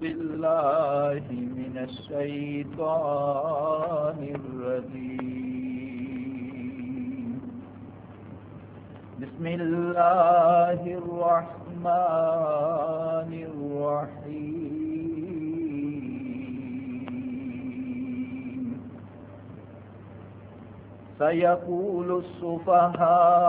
بالله من الشيطان الرجيم. بسم الله الرحمن الرحيم. سيقول السفهاء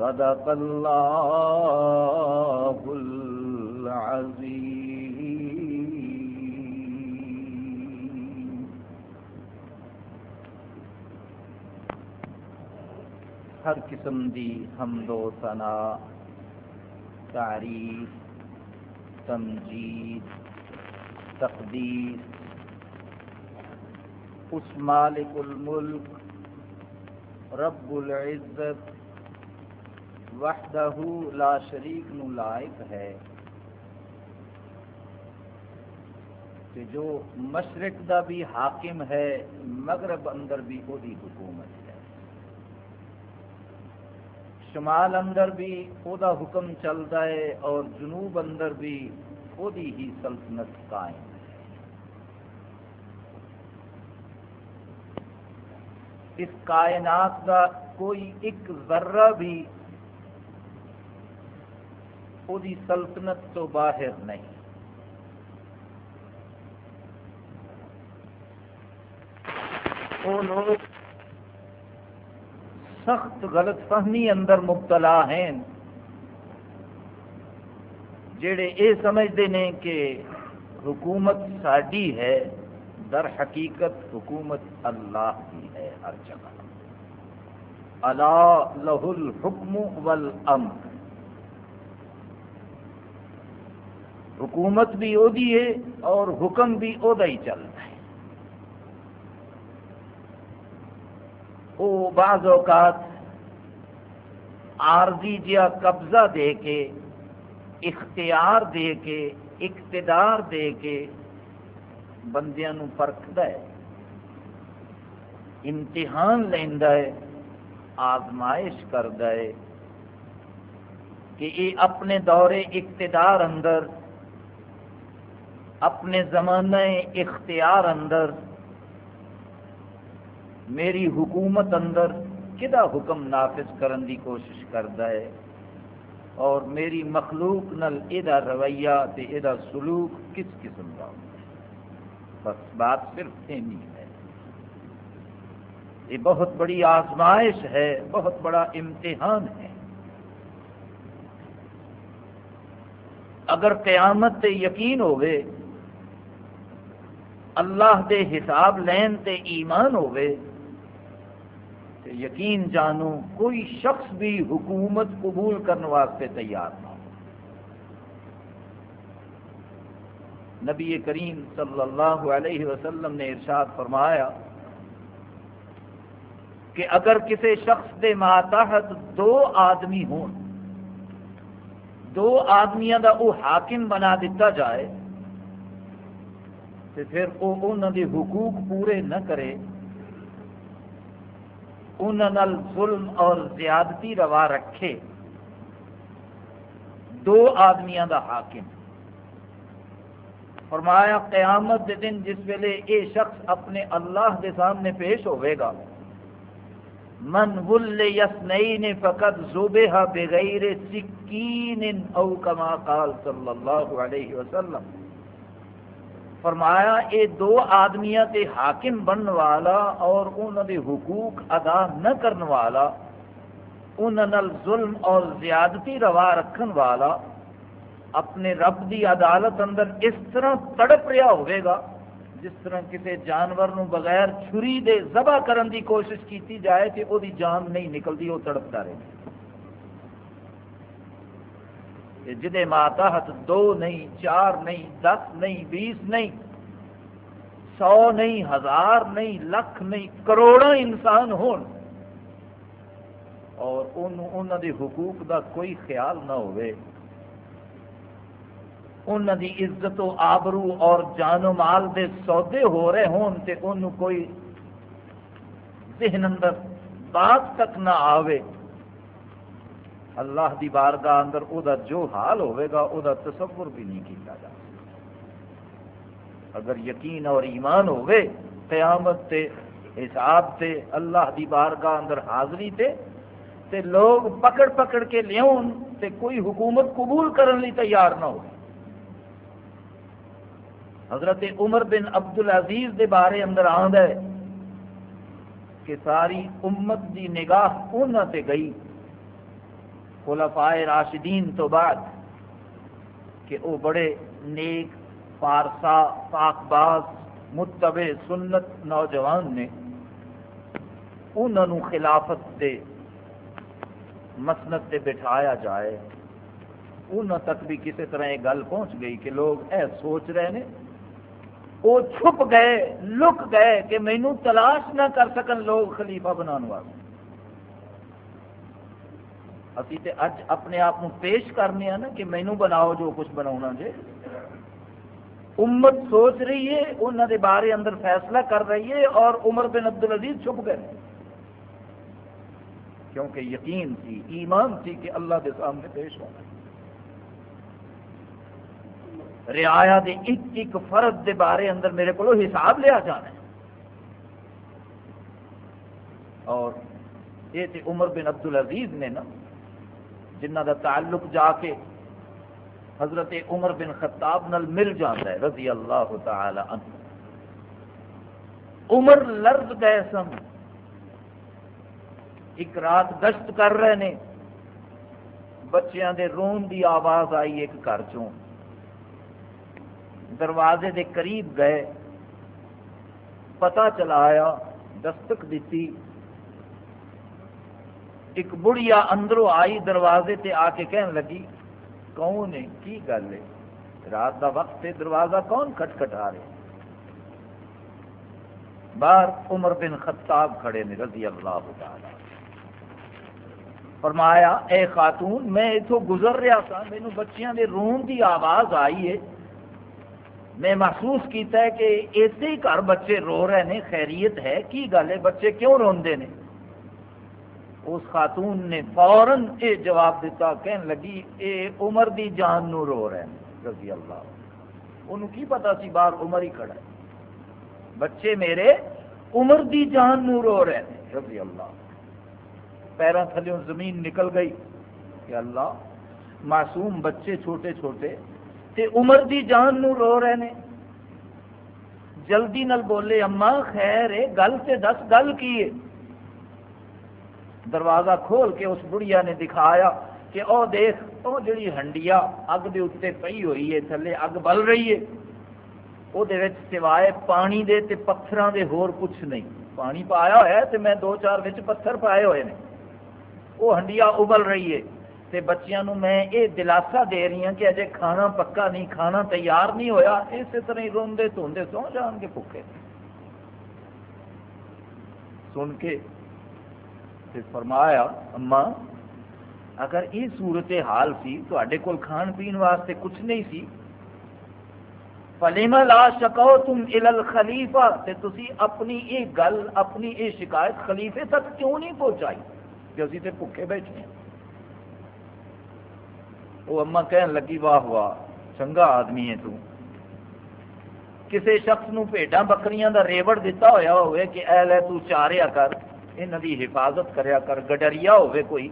صدق الله العظيم. ہر قسم دی حمد و ثنا، تعریف، تمجید، تقدیر. اس مالک الملک، رب العزت وحدہ لا شریک نو لائق ہے۔ کہ جو مشرق دا بھی حاکم ہے، مغرب اندر بھی وہی حکومت ہے۔ شمال اندر بھی وہ حکم چلتا ہے اور جنوب اندر بھی وہی ہی سلطنت قائم ہے۔ اس کائنات کا کوئی ایک ذرہ بھی وہی سلطنت تو باہر نہیں۔ وہ لوگ سخت غلط فہمی اندر مبتلا ہیں جڑے یہ سمجھتے ہیں کہ حکومت ساری ہے، در حقیقت حکومت اللہ کی ہے ہر جگہ۔ اللہ لہ الحکم والامر۔ حکومت بھی وہی ہے اور حکم بھی وہی ہی چلتا ہے۔ وہ بعض اوقات عارضی جہا قبضہ دے کے، اختیار دے کے، اقتدار دے کے بندیاں نو پرکھدا ہے، امتحان لینا ہے، آزمائش کرتا ہے کہ یہ اپنے دورے اقتدار اندر اپنے زمانہ اختیار اندر، میری حکومت اندر کدا حکم نافذ کرن دی کوشش کرتا ہے؟ اور میری مخلوق نل یہ رویہ تے یہ سلوک کس قسم کا ہوتا ہے؟ بس بات صرف اینی ہے۔ یہ بہت بڑی آزمائش ہے، بہت بڑا امتحان ہے۔ اگر قیامت تے یقین ہوئے اللہ دے حساب لین تے ایمان ہوئے تے یقین جانو کوئی شخص بھی حکومت قبول کرنے واسطے تیار نہ ہو۔ نبی کریم صلی اللہ علیہ وسلم نے ارشاد فرمایا کہ اگر کسی شخص دے ماتحت دو آدمی ہون دو آدمیاں دا وہ حاکم بنا دیتا جائے تو پھر وہ انہوں دے حقوق پورے نہ کرے۔ انہوں ظلم اور زیادتی روا رکھے۔ دو آدمیاں دا حاکم۔ فرمایا، قیامت دے دن جس ویلے یہ شخص اپنے اللہ دے سامنے پیش ہوئے گا، من ول یسنین فقط زبہ بغیر سکین او کما قال صلی اللہ علیہ وسلم۔ فرمایا یہ دو آدمیاں تے حاکم بنن والا اور انہوں دے حقوق ادا نہ کرن والا انہوں ظلم اور زیادتی روا رکھن والا، اپنے رب دی عدالت اندر اس طرح تڑپ رہا ہوئے گا، جس طرح کسی جانور نو بغیر چھری دے ذبح کرن دی کوشش کیتی جائے کہ وہ جان نہیں نکلتی وہ تڑپتا رہے جدے ماتحت دو نہیں، چار نہیں، دس نہیں، بیس نہیں، سو نہیں، ہزار نہیں، لکھ نہیں کروڑا انسان ہون۔ اور انہوں دے حقوق دا کوئی خیال نہ ہوئے۔ انہوں دی عزت و آبرو اور جان و مال دے سودے ہو رہے ہون تے انہوں کوئی ذہن اندر بات تک نہ آوے۔ اللہ دی بارگاہ اندر او دا جو حال ہوئے گا، او دا تصور بھی نہیں کیتا جا اگر یقین اور ایمان ہوئے قیامت تے، حساب تے، اللہ دی بارگاہ اندر حاضری تے تے لوگ پکڑ پکڑ کے لیاؤن تے کوئی حکومت قبول کرن لی تیار نہ ہو حضرت عمر بن عبد العزیز دے بارے اندر آند ہے کہ ساری امت دی نگاہ انہوں تے گئی۔ خلفائے راشدین تو بعد کہ وہ بڑے نیک پارسا پاک باز متبع سنت نوجوان نے انہوں خلافت دے مسنت سے بٹھایا جائے۔ انہوں تک بھی کسی طرح یہ گل پہنچ گئی کہ لوگ اے سوچ رہے ہیں وہ چھپ گئے، لک گئے کہ مینو تلاش نہ کر سکن لوگ خلیفہ بنا واسطے۔ ابھی تے اج اپنے آپ پیش کرنے ہیں نا کہ مینو بناؤ جو کچھ بنا جے امت سوچ رہی ہے انہوں دے بارے اندر فیصلہ کر رہی ہے اور عمر بن عبد العزیز چھپ گئے کیونکہ یقین تھی ایمان تھی کہ اللہ دے سامنے پیش ہونا رعایا دے ایک ایک فرد دے بارے اندر میرے کو حساب لیا جانا ہے اور یہ تھے عمر بن عبد العزیز نے نا جنہ دا تعلق جا کے حضرت عمر بن خطاب نل مل جاتا ہے، رضی اللہ تعالی عنہ۔ عمر لرز گئے سن۔ ایک رات گشت کر رہے نے۔ بچیاں دے رون دی آواز آئی ایک گھر چوں۔ دروازے دے قریب گئے۔ پتا چلایا دستک دیتی۔ ایک بڑھیا اندروں آئی دروازے تے آ کے کہنے لگی، کون ہے؟ کی گل ہے؟ رات دا وقت ہے دروازہ کون کھٹ کھٹ آ رہے؟ باہر عمر بن خطاب کھڑے نے رضی اللہ تعالی فرمایا، اے خاتون، میں اتو گزر رہا تھا مینو بچیاں دے رون دی آواز آئی ہے۔ میں محسوس کیتا ہے کہ ایسے ہی گھر بچے رو رہے ہیں خیریت ہے؟ کی گل ہے؟ بچے کیوں روندے نے؟ اس خاتون نے فوراً یہ جواب دیتا، کہن لگی، اے عمر دی جان نو رو رہے ہیں، رضی اللہ انہوں کی پتا سی بار عمر ہی کھڑا ہے۔ بچے میرے، عمر دی جان نو رو رہے ہیں، رضی اللہ پیروں تھلیوں زمین نکل گئی کہ اللہ، معصوم بچے چھوٹے چھوٹے، تے عمر دی جان نو رو رہے ہیں۔ جلدی نل بولے اما خیر ہے، گل سے دس، گل کی ہے۔ دروازہ کھول کے اس بڑھیا نے دکھایا کہ او دیکھ، او جڑی ہنڈیا اگ دے اتنے پئی ہوئی ہے، تھلے اگ بل رہی ہے۔ وہ سوائے پانی دے تے پتھراں دے ہور کچھ نہیں۔ پانی پایا ہوا ہے تے میں دو چار وچ پتھر پائے ہوئے نے۔ وہ ہنڈیا ابل رہی ہے۔ تے بچیاں نو میں یہ دلاسا دے رہی ہوں کہ اجے کھانا پکا نہیں، کھانا تیار نہیں ہویا۔ اسی طرح ہی روندے دھوندے سو جان کے بھوکے۔ سن کے پھر فرمایا، اما، اگر یہ صورت حال سی تو کول کھان پین واسطے کچھ نہیں سی فلیما لا شکو تم ال خلیفہ تسی اپنی یہ گل، اپنی یہ شکایت خلیفے تک کیوں نہیں پہنچائی؟ کہ اسی تے بھوکے بیٹھے ہیں۔ وہ اما کہن لگی، واہ واہ، چنگا آدمی ہے تو. کسی شخص نو بھیڈا بکریاں دا ریوڑ دیتا ہویا ہوئے کہ، اے لے تو چاریا کر یہاں کی حفاظت کریا کر، گڈریا ہوئے کوئی،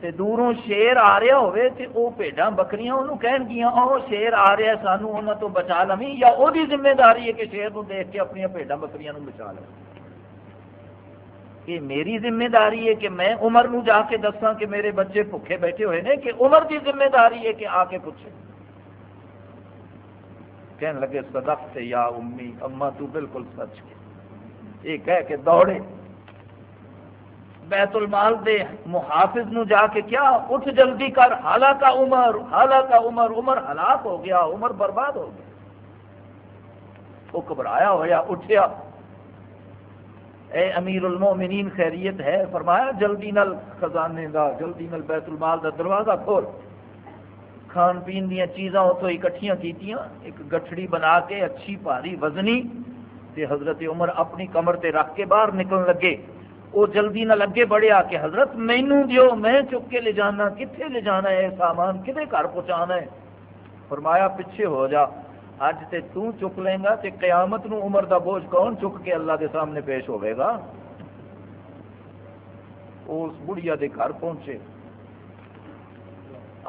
تے دوروں شیر آ رہا ہوئے تے او بھیڈاں بکریاں انہوں کہن گیا او شیر آ رہا ہے، سانو انہوں تو بچا لویں یا او دی ذمہ داری ہے کہ شیر نو دیکھ کے اپنی بھیڈاں بکریاں نو بچا لو یہ میری ذمہ داری ہے کہ میں عمر نو جا کے دساں کہ میرے بچے بھوکے بیٹھے ہوئے ہیں کہ عمر دی ذمہ داری ہے کہ آ کے پوچھے۔ کہنے لگے صدق سے یا امی اما تو بالکل سچ کے یہ کہہ کے دوڑے۔ بیت المال دے محافظ نو جا کے کیا؟ اٹھ جلدی کر۔ حالا کا عمر حالا کا عمر عمر ہلاک ہو گیا، عمر برباد ہو گیا۔ وہ گھبرایا ہوا اٹھیا۔ اے امیر المومنین، خیریت ہے؟ فرمایا، جلدی نل خزانے دا، جلدی نل بیت المال دا دروازہ کھول۔ کھان پین دیا چیزاں اتوں اکٹھیاں کیتیاں۔ ایک گٹھڑی بنا کے اچھی پاری وزنی تے حضرت عمر اپنی کمر تے رکھ کے باہر نکلن لگے۔ وہ جلدی نہ لگے بڑے آ حضرت مینو دیو، میں چک کے لے جانا کتنے لے جانا ہے؟ سامان کدے گھر پہنچانا ہے؟ فرمایا، پیچھے ہو جا۔ اج تے تو چک لیں گا تے قیامت نو عمر دا بوجھ کون چک کے اللہ دے سامنے پیش ہوئے گا؟ اس بڑھیا دے گھر پہنچے۔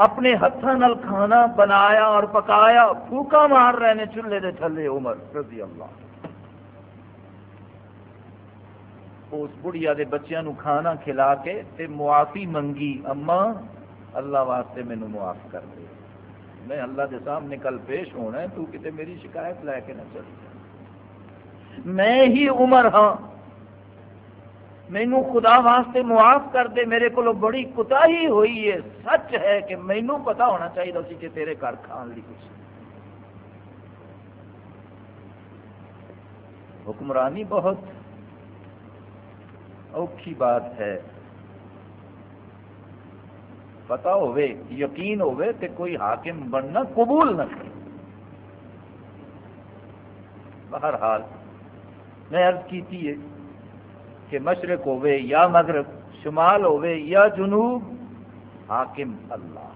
اپنے ہاتھوں کھانا بنایا اور پکایا، پھوکا مار رہے ہیں چولہے دے تھلے، عمر رضی اللہ اس بڑھیا دے بچیاں نو کھانا کھلا کے تے معافی منگی۔ اما، اللہ واسطے مینو معاف کر دے۔ میں اللہ دے سامنے کل پیش ہونا ہے، تو کتے میری شکایت لے کے نہ چل میں ہی عمر ہاں۔ مینو خدا واسطے معاف کر دے۔ میرے کو بڑی کتا ہی ہوئی ہے۔ سچ ہے کہ مینو پتا ہونا چاہیے سی کہ تیرے گھر کھان لی کچھ۔ حکمرانی بہت اوکھی بات ہے۔ پتا ہوئے یقین ہوئے تے کوئی حاکم بننا قبول نہ کرے۔ بہرحال، میں عرض کی تھی کہ مشرق ہوئے یا مغرب، شمال ہوئے یا جنوب، حاکم اللہ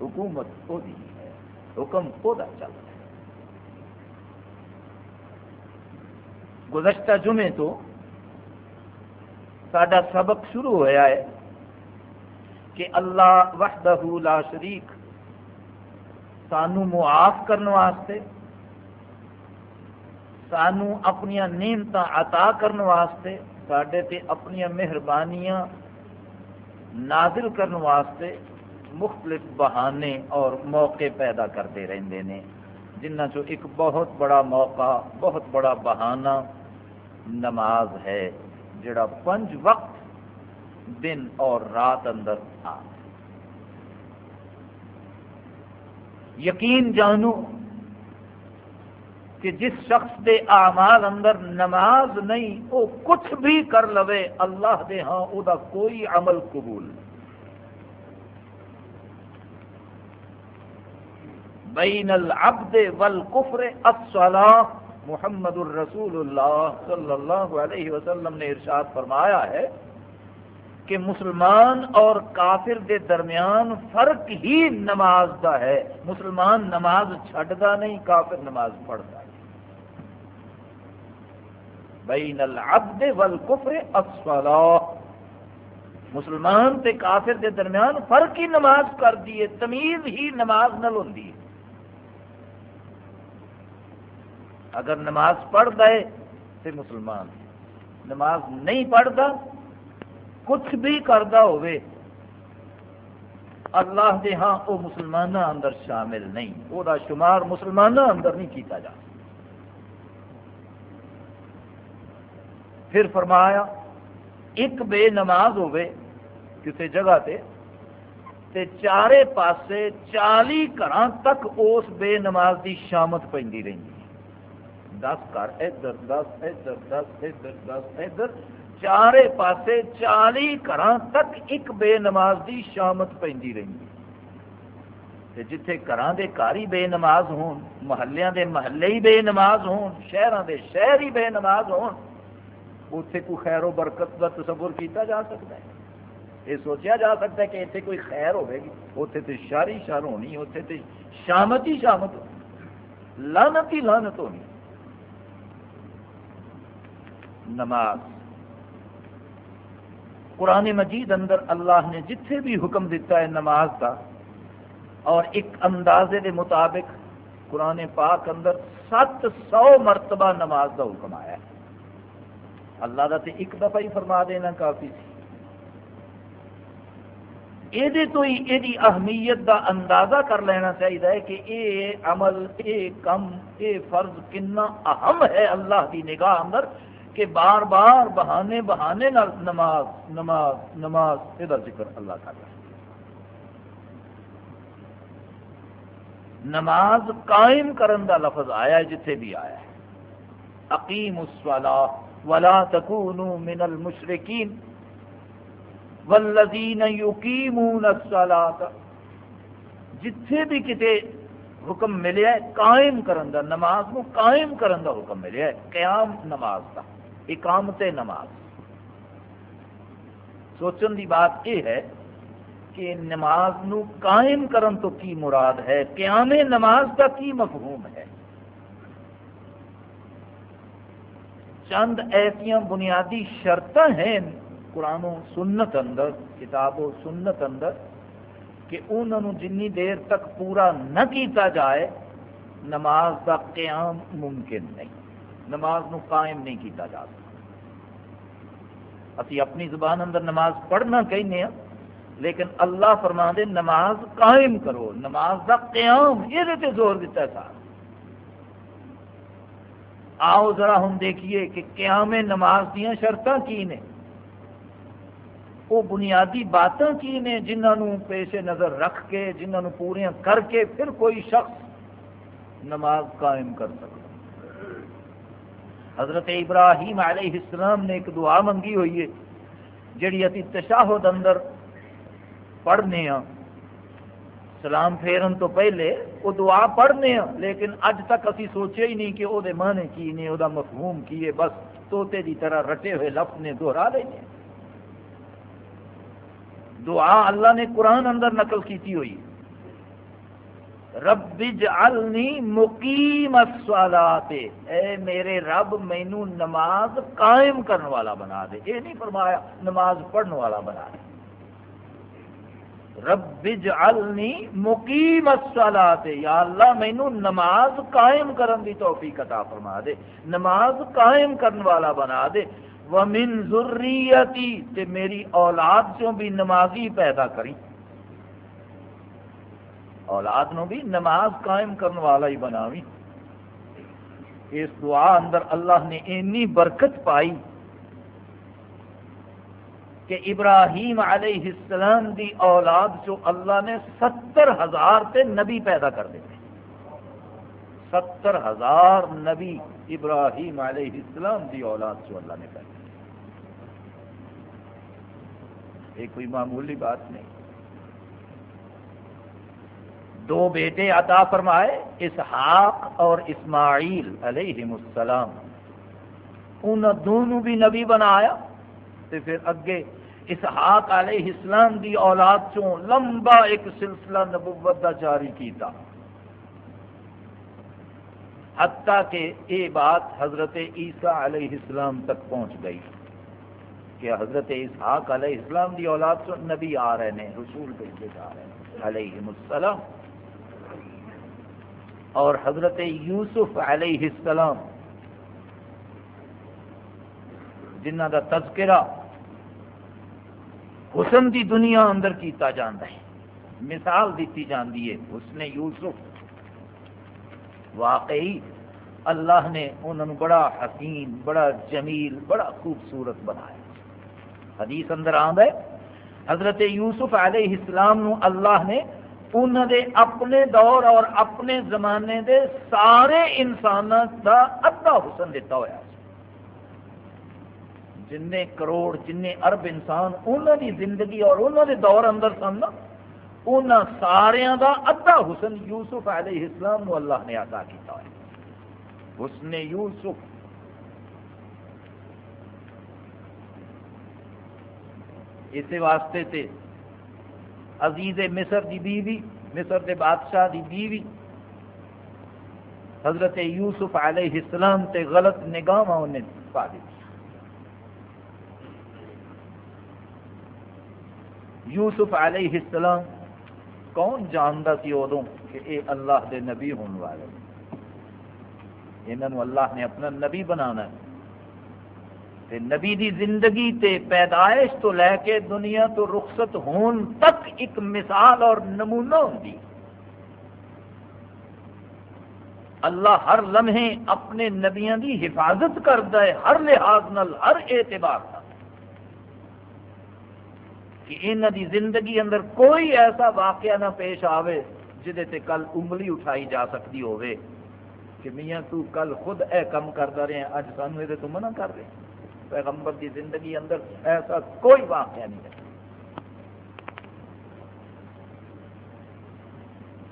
حکومت وہ دی ہے، حکم خود چل رہا ہے۔ گزشتہ جمعے تو سڈا سبق شروع ہوا ہے کہ اللہ وحدہ لا شریک سانو معاف کرنے واسطے، سانو اپنی نعمت عطا کرنے واسطے سڈے تے اپنی مہربانیاں نازل کرنے واسطے مختلف بہانے اور موقع پیدا کرتے رہتے ہیں جنہ چو ایک بہت بڑا موقع، بہت بڑا بہانہ نماز ہے۔ جڑا پنج وقت دن اور رات اندر آ۔ یقین جانو کہ جس شخص دے اعمال اندر نماز نہیں وہ کچھ بھی کر لوے، اللہ دے ہاں او دا کوئی عمل قبول۔ بین العبد والکفر الصلاح۔ محمد الرسول اللہ صلی اللہ علیہ وسلم نے ارشاد فرمایا ہے کہ مسلمان اور کافر دے درمیان فرق ہی نماز دا ہے۔ مسلمان نماز چھڑتا نہیں، کافر نماز پڑھتا بین العبد والکفر الصلاح مسلمان تے کافر دے درمیان فرق ہی نماز کر دیے تمیز ہی نماز نل ہوں اگر نماز پڑھ دے تو مسلمان نماز نہیں پڑھتا کچھ بھی کرتا ہوئے، اللہ دے ہاں وہ مسلمانوں اندر شامل نہیں وہ شمار مسلمانوں اندر نہیں کیتا جا۔ پھر فرمایا، ایک بے نماز ہوئے کسی جگہ تے تے چارے پاسے چالی گھر تک اس بے نماز دی شامت پہ رہی دس گھر ادھر، دس ادھر دس ادھر دس ادھر، چارے پاسے چالی گھر تک ایک بے نماز دی شامت پہ رہی جتھے گھر دے گھر ہی بے نماز ہون، محلیاں دے محلے ہی بے نماز ہون، شہراں دے شہر ہی بے نماز ہون اتنے کوئی خیر و برکت کا تصور کیتا جا سکتا ہے۔ یہ سوچا جا سکتا ہے کہ اتنے کوئی خیر ہوے گی۔ اتنے تو شر ہی شر ہونی اتنے تو شامت ہی شامت ہونی۔ لانت ہی لانت ہونی۔ نماز۔ قرآن مجید اندر اللہ نے جتھے بھی حکم دیتا ہے نماز کا اور ایک اندازے کے مطابق قرآن پاک اندر سات سو مرتبہ نماز کا حکم آیا ہے۔ اللہ کا تو ایک دفعہ ہی فرما دینا کافی سی یہ تو ہی یہ اہمیت دا اندازہ کر لینا چاہیے کہ یہ عمل یہ کم یہ فرض کنا اہم ہے اللہ کی نگاہ اندر۔ کہ بار بار بہانے بہانے نماز نماز نماز یہ ذکر اللہ کر رہا نماز قائم کرن دا لفظ آیا ہے، جتھے بھی آیا ہے۔ اقیم الصلاة ولا تکونوا من المشرکین۔ والذین یقیمون الصلاة جتھے بھی کتے حکم ملیا ہے، قائم کرن دا، نماز کو قائم کرن دا حکم ملیا ہے، قیام نماز دا۔ اقامت نماز۔ سوچن دی بات یہ ہے کہ نماز نو قائم کرن تو کی مراد ہے؟ قیام نماز کا کی مفہوم ہے؟ چند ایسا بنیادی شرط ہیں قرآن و سنت اندر، کتاب و سنت اندر، کہ انہوں جن دیر تک پورا نہ کیتا جائے، نماز کا قیام ممکن نہیں۔ نماز نو قائم نہیں کیتا جا سکتا۔ اسی اپنی زبان اندر نماز پڑھنا کہنے ہیں لیکن اللہ فرما دے نماز قائم کرو، نماز کا قیام یہ زور دیتا ہے سارا۔ آؤ ذرا ہم دیکھیے کہ قیام نماز دیا شرط کی نے؟ وہ بنیادی باتیں کی نے جنہوں پیش نظر رکھ کے جنہوں پوریا کر کے پھر کوئی شخص نماز قائم کر سکتا۔ حضرت ابراہیم علیہ السلام نے ایک دعا منگی ہوئی ہے، جڑی اتی تشاہد اندر پڑھنے ہاں۔ سلام پھیرن تو پہلے وہ دعا پڑھنے ہاں لیکن اج تک اسی سوچے ہی نہیں کہ وہ معنی کی نے، وہ مفہوم کی ہے، بس توتے دی طرح رٹے ہوئے لفظ نے دوہرا لینے دعا اللہ نے قرآن اندر نقل کیتی ہوئی رب جعلنی مقیم الصلاۃ۔ اے میرے رب مینو نماز قائم کرنے والا بنا دے۔ یہ نہیں فرمایا نماز پڑھنے والا بنا دے۔ رب اجعلنی مقیم الصلاۃ۔ یا اللہ مینو نماز قائم کرن دی توفیق عطا فرما دے۔ نماز قائم کرن والا بنا دے۔ ومن ذریتی، تے میری اولاد چوں بھی نمازی پیدا کری اولاد نو بھی نماز قائم کرن والا ہی بناوی اس دعا اندر اللہ نے اینی برکت پائی کہ ابراہیم علیہ السلام دی اولاد جو اللہ نے ستر ہزار تے نبی پیدا کر دیتے ستر ہزار نبی ابراہیم علیہ السلام دی اولاد جو اللہ نے پیدا یہ کوئی معمولی بات نہیں۔ دو بیٹے عطا فرمائے، اسحاق اور اسماعیل علیہ السلام۔ ان دونوں بھی نبی بنایا۔ تو پھر اگے اسحاق علیہ السلام دی اولاد چوں لمبا ایک سلسلہ نبوت دا جاری کیتا۔ حتیٰ کہ یہ بات حضرت عیسیٰ علیہ السلام تک پہنچ گئی۔ کہ حضرت اسحاق علیہ السلام دی اولاد چوں نبی آ رہے ہیں، رسول بھیجے جا رہے ہیں علیہ السلام۔ اور حضرت یوسف علیہ السلام جنہ کا تذکرہ حسن دی دنیا اندر کیتا جاندہ ہے، مثال دیتی جاندی ہے حسن یوسف۔ واقعی اللہ نے انہوں بڑا حسین بڑا جمیل، بڑا خوبصورت بنایا۔ حدیث اندر آمد ہے، حضرت یوسف علیہ السلام نو اللہ نے انہوں دے اپنے دور اور اپنے زمانے دے سارے انسانوں کا ادھا حسن دیتا ہوا جن کروڑ جن ارب انسان انہوں دی زندگی اور انہوں دے دور اندر سن ان سارا دا ادھا حسن یوسف علیہ السلام نو اللہ نے عطا کیتا ہے۔ حسن یوسف۔ اسی واسطے تے عزیز مصر دی بیوی، مصر دے بادشاہ دی بیوی، حضرت یوسف علیہ السلام تے غلط نگاہ انہیں پا دی۔ یوسف علیہ السلام کون جانتا سی ادو کہ اے اللہ دے نبی ہونے والے؟ انہوں اللہ نے اپنا نبی بنانا ہے۔ تے نبی دی زندگی تے پیدائش تو لے کے دنیا تو رخصت ہون تک ایک مثال اور نمونہ ہوتی اللہ ہر لمحے اپنے نبیاں دی حفاظت کرتا ہے، ہر لحاظ نل ہر اعتبار نال۔ کہ انہوں دی زندگی اندر کوئی ایسا واقعہ نہ پیش آوے جہے تے کل انگلی اٹھائی جا سکتی ہوئے کہ میاں تو کل خود اے کم کرتا رہے ہیں، اج سانو یہ تو منع کر رہے پیغمبر کی زندگی اندر ایسا کوئی واقعہ نہیں ہے۔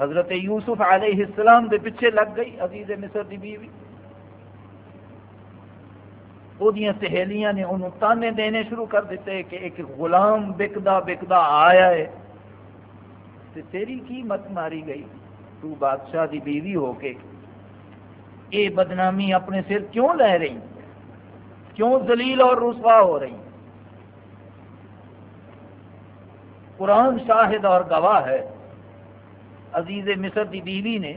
حضرت یوسف علیہ السلام دے پیچھے لگ گئی، عزیز مصر دی بیوی۔ وہ سہیلیاں نے انہوں تانے دینے شروع کر دیتے کہ ایک غلام بکدا بکدا آیا ہے۔ تے تیری کی مت ماری گئی؟ تو بادشاہ دی بیوی ہو کے اے بدنامی اپنے سر کیوں لے رہی؟ کیوں ذلیل اور رسوا ہو رہی قرآن شاہد اور گواہ ہے۔ عزیز مصر دی بیوی نے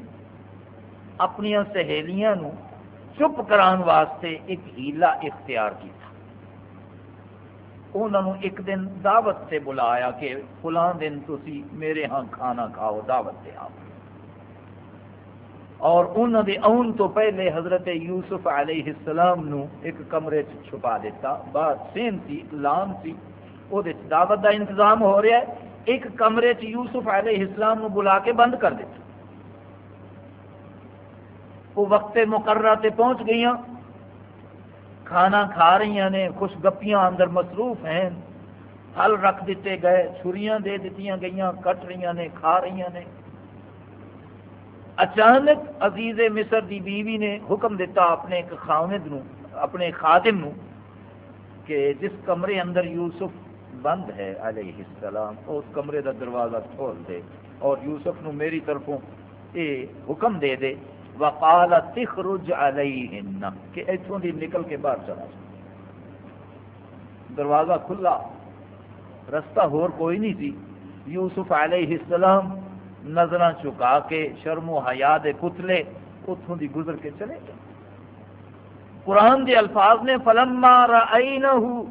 اپنی سہیلیاں نو چپ کران واسطے ایک ہیلا اختیار کیا انہوں نے ایک دن دعوت سے بلایا کہ فلاں دن تسی میرے ہاں کھانا کھاؤ، دعوت سے آؤ اور انہوں نے آن تو پہلے حضرت یوسف علیہ السلام نو ایک کمرے چھپا دیتا باہر سین سی لان سی وہ دعوت دا انتظام ہو رہا ہے، ایک کمرے چ یوسف علیہ السلام نو بلا کے بند کر دیتا۔ وہ وقت مقررہ تے پہنچ گئی کھانا کھا رہی نے، خوش گپیاں اندر مصروف ہیں، پھل رکھ دیتے گئے، چھریاں دے دیتی گئی کٹ رہی نے، کھا رہی نے۔ اچانک عزیز مصر دی بیوی نے حکم دیتا اپنے ایک خامد نو، اپنے خادم نو، کہ جس کمرے اندر یوسف بند ہے، علیہ السلام، اس کمرے دا دروازہ کھول دے اور یوسف نو میری طرفوں اے حکم دے دے، وقال تخرج علیہن، کہ اتوں دی نکل کے باہر چلا جا۔ دروازہ کھلا، رستہ ہور کوئی نہیں تھی۔ یوسف علیہ السلام نظر چکا کے شرم و حیا دے پتلے اتوں دی گزر کے چلے گئے۔ قرآن دے الفاظ نے فلما رأینہو،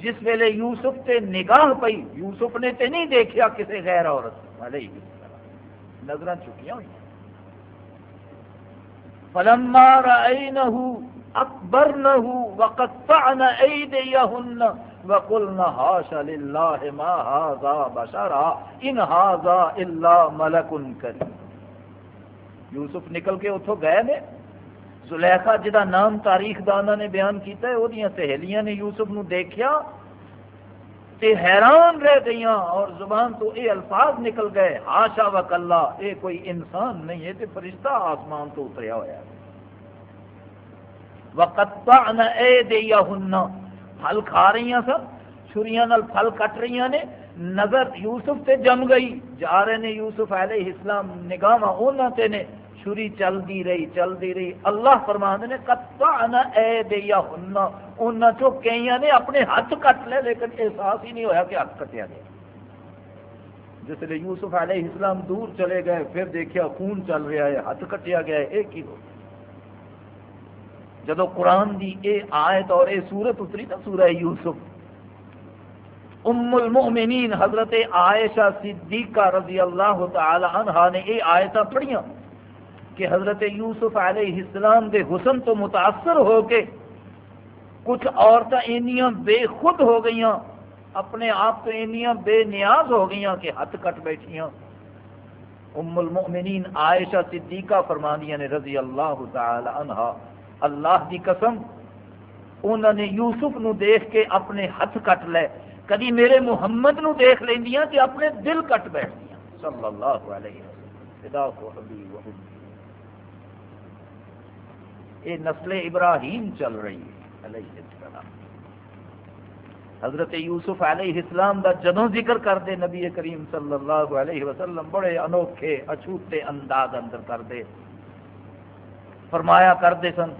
جس ویلے یوسف تے نگاہ پئی، یوسف نے تے نہیں دیکھیا کسی غیر عورت علیہ السلام۔ نظر چکیاں ہوئی۔ فلما رأينه أكبرنه وقطعن أيديهن وقلنا حاش لله ما هذا بشرا، ان هذا الا ملك کریم۔ یوسف نکل کے اتوں گئے نے۔ زلیخا جدا نام تاریخ دانا نے بیان کیتا ہے وہ دیاں سہیلیاں نے یوسف نو دیکھیا۔ تے حیران رہ گئی اور زبان تو اے الفاظ نکل گئے۔ ہاشا و کلا، اے کوئی انسان نہیں ہے، تے فرشتہ آسمان تو اتریا ہوا ہے۔ وقت اے پھل کھا رہی ہیں سب، چھریاں نال پھل کٹ رہی نے، نظر یوسف تے جم گئی۔ جا رہے نے یوسف علیہ السلام نگاہ انہوں تے نے، چھری چلتی رہی چلتی رہی۔ اللہ فرما نے کتا اے دیا ہننا انہوں چو کئی نے اپنے ہاتھ کٹ لے، لیکن احساس ہی نہیں ہویا کہ ہاتھ کٹیا گیا۔ جس لیے یوسف علیہ السلام دور چلے گئے، پھر دیکھا خون چل رہا ہے ہاتھ کٹیا گیا ہے ایک ہی ہو؟ جدو قرآن دی اے آیت اور اے سورت اتری نا سورہ یوسف۔ ام المؤمنین، حضرت عائشہ صدیقہ رضی اللہ تعالی عنہ نے اے آیتیں پڑھیاں کہ حضرت یوسف علیہ السلام دے حسن تو متاثر ہو کے کچھ عورتیں اینیاں بے خود ہو گئیاں، اپنے آپ تو اینیاں بے نیاز ہو گئیاں کہ ہاتھ کٹ بیٹھیاں۔ ام المؤمنین، عائشہ صدیقہ فرمانیاں نے رضی اللہ تعالی عنہ اللہ کی قسم، انہوں نے یوسف نو دیکھ کے اپنے ہاتھ کٹ لے۔ کدی میرے محمد نو دیکھ لیندیاں کہ اپنے دل کٹ بیٹھ دیا صلی اللہ علیہ وسلم۔ یہ نسل ابراہیم چل رہی ہے۔ علیہ السلام۔ حضرت یوسف علیہ السلام دا جدوں ذکر کرتے نبی کریم صلی اللہ علیہ وسلم، بڑے انوکھے اچھوتے انداز اندر کرتے فرمایا کرتے سن۔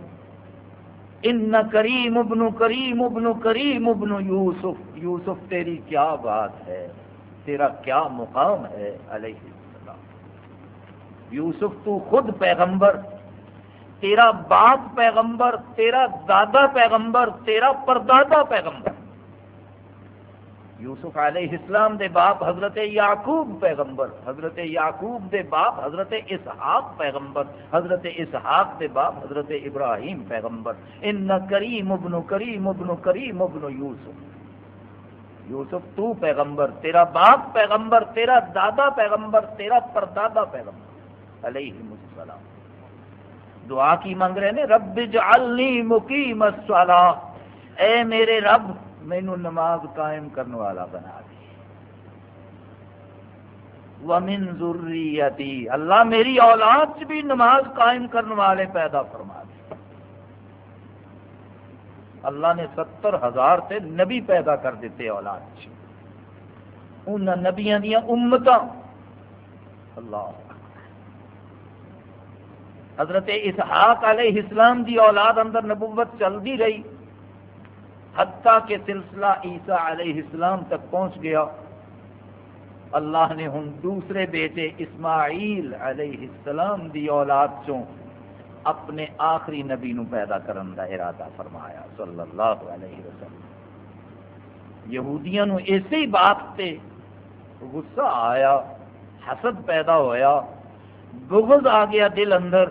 ان کریم ابن کریم ابن کریم ابن یوسف یوسف تیری کیا بات ہے؟ تیرا کیا مقام ہے؟ علیہ السلام۔ یوسف، تو خود پیغمبر، تیرا باپ پیغمبر، تیرا دادا پیغمبر، تیرا پردادا پیغمبر۔ یوسف علیہ السلام دے باپ حضرت یعقوب پیغمبر، حضرت یعقوب دے باپ حضرت اسحاق پیغمبر، حضرت اسحاق دے باپ حضرت ابراہیم پیغمبر۔ ان کریم ابن کریم ابن کریم ابن یوسف۔ یوسف تو پیغمبر، تیرا باپ پیغمبر، تیرا دادا پیغمبر، تیرا پردادا پیغمبر۔ علیہ السلام۔ دعا کی منگ رہے ہیں، رب جعلنی مقیم الصلاة اے میرے رب مینو نماز قائم کرنے والا بنا دے ومن ذریتی، اللہ میری اولاد بھی نماز قائم کرنے والے پیدا فرما دے اللہ نے ستر ہزار سے نبی پیدا کر دیتے اولاد ان نبیاں دیا امت اللہ۔ حضرت اسحاق علیہ السلام دی اولاد اندر نبوت چلتی رہی۔ حتیٰ کہ سلسلہ عیسیٰ علیہ السلام تک پہنچ گیا۔ اللہ نے ہن دوسرے بیٹے اسماعیل علیہ السلام دی اولاد چوں اپنے آخری نبی نو پیدا کرن دا ارادہ فرمایا، صلی اللہ علیہ وسلم۔ یہودیاں نو اسی بات تے غصہ آیا، حسد پیدا ہویا، بغض آ گیا دل اندر۔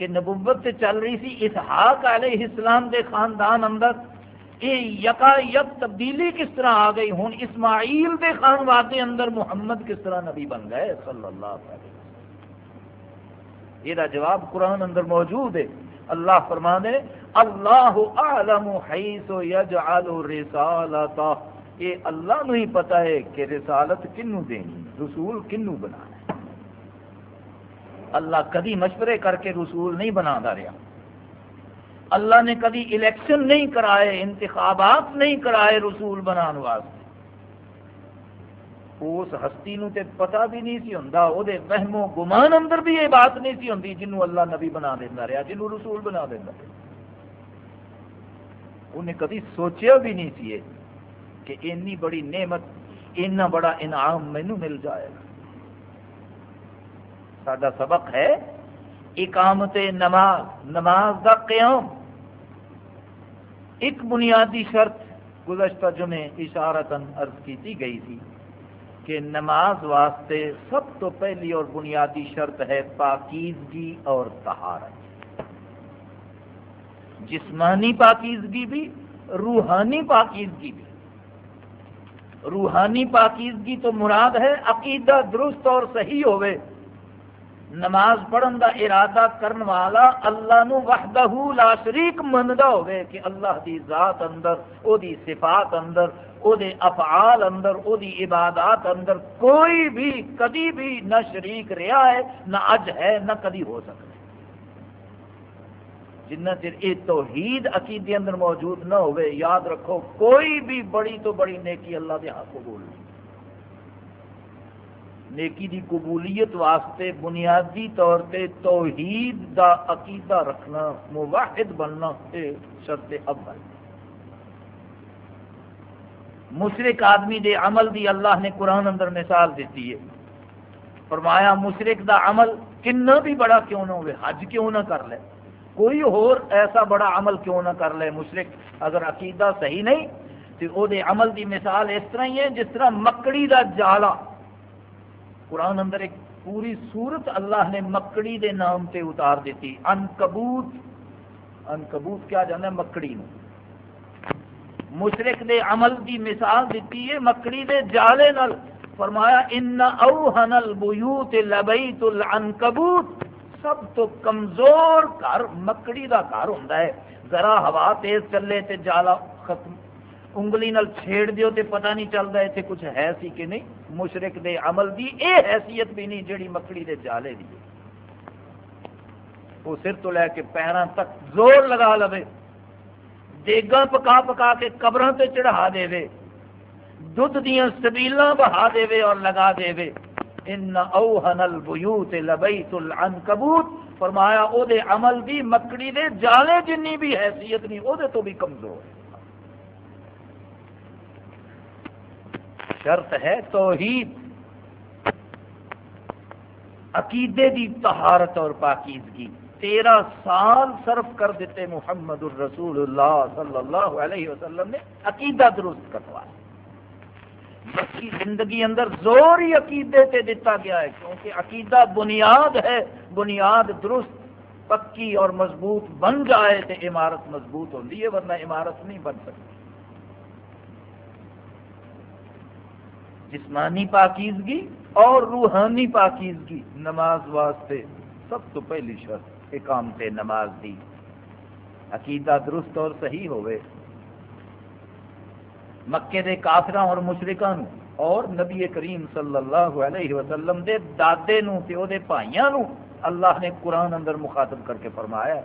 کہ نبوت سے چل رہی سی اسحاق علیہ السلام دے خاندان اندر۔ یہ یکا یک تبدیلی کس طرح آ گئی؟ ہوں اسماعیل دے خان واقع اندر محمد کس طرح نبی بن گئے؟ صلی اللہ علیہ وسلم۔ یہ جواب قرآن اندر موجود ہے۔ اللہ فرما دے اللہ اعلم حیث یجعل رسالتا یہ اللہ نو ہی پتا ہے کہ رسالت کنو دینی، رسول کنو بنانا۔ اللہ کدی مشورے کر کے رسول نہیں بنا رہا۔ اللہ نے کدی الیکشن نہیں کرائے، انتخابات نہیں کرائے رسول بنا واسطے۔ اس ہستی نو تے پتہ بھی نہیں سی ہوں وہ وہم و گمان اندر بھی یہ بات نہیں سی ہوں جنوں اللہ نبی بنا دینا رہا، جنوں رسول بنا دینا رہا۔ انہیں کدی سوچیا بھی نہیں سی کہ اینی بڑی نعمت اینا بڑا انعام مینو مل جائے گا۔ سڈا سبق ہے، اقامت نماز نماز دا قیام۔ ایک بنیادی شرط گزشتہ جمعے اشارتن عرض کی گئی تھی کہ نماز واسطے سب تو پہلی اور بنیادی شرط ہے پاکیزگی اور تہارت جسمانی پاکیزگی بھی، روحانی پاکیزگی بھی۔ روحانی پاکیزگی تو مراد ہے عقیدہ درست اور صحیح ہوئے نماز پڑھن دا ارادہ کرن والا اللہ نو وحدہ لا شریک مندا ہوئے کہ اللہ دی ذات اندر، او دی صفات اندر، او دے افعال اندر، او دی عبادات اندر کوئی بھی کدی بھی نہ شریک رہا ہے، نہ اج ہے، نہ کدی ہو سکتا ہے۔ جنہ چر یہ توحید عقیدے اندر موجود نہ ہوئے یاد رکھو، کوئی بھی بڑی تو بڑی نیکی اللہ دے ہاتھ قبول نہیں نیکی دی قبولیت واسطے بنیادی طور پہ توحید دا عقیدہ رکھنا، موحد بننا یہ شرط اول۔ مشرق آدمی دے عمل دی اللہ نے قرآن اندر مثال دیتی ہے۔ فرمایا مشرق دا عمل کنا بھی بڑا کیوں نہ ہوئے؟ حج کیوں نہ کر لے؟ کوئی اور ایسا بڑا عمل کیوں نہ کر لے؟ مشرق اگر عقیدہ صحیح نہیں، تو وہ عمل دی مثال اس طرح ہی ہے، جس طرح مکڑی دا جالا قرآن اندر ایک پوری صورت اللہ نے مکڑی دے نام سے اتار دیتی۔ ان کبوت ان کبوت کیا جانا ہے؟ مکڑی نو۔ مشرق دے عمل دی مثال دیتی ہے، مکڑی دے جالے نل فرمایا، ان اوہن البیوت لبیت العنکبوت سب تو کمزور گھر مکڑی دا گھر ہوندا ہے۔ ذرا ہوا تیز چلے تے جالا ختم۔ انگلی نال چھیڑ دیو تے پتہ نہیں چلتا اتنے کچھ ہے سی کہ نہیں۔ مشرق دے عمل دی اے حیثیت بھی نہیں جڑی مکڑی دے جالے دی۔ وہ سر تو لے کے پیروں تک زور لگا لو دیگا پکا پکا کے قبروں تے چڑھا دے۔ وے دھد دیا سبیل بہا دے اور لگا دے۔ ان اوہن البیوت لبیت العنکبوت۔ فرمایا، او دے عمل دی مکڑی دے جالے جنی بھی حیثیت نہیں، او دے تو بھی کمزور۔ ہے شرط ہے توحید. عقیدے دی طہارت اور پاکیزگی. تیرہ سال صرف کر دیتے محمد الرسول اللہ صلی اللہ علیہ وسلم نے عقیدہ درست کروا. بچی زندگی اندر زور ہی عقیدے سے دیتا گیا ہے، کیونکہ عقیدہ بنیاد ہے، بنیاد درست، پکی اور مضبوط بن جائے تو عمارت مضبوط ہوتی ہے، ورنہ عمارت نہیں بن سکتی۔ جسمانی پاکیزگی اور روحانی پاکیزگی نماز واسطے سب تو پہلی شرط کام سے نماز دی۔ عقیدہ درست اور صحیح ہوئے۔ مکے دے کافراں اور مشرقہ اور نبی کریم صلی اللہ علیہ وسلم دے دادے نو تے او دے پائیاں نو اللہ نے قرآن اندر مخاطب کر کے فرمایا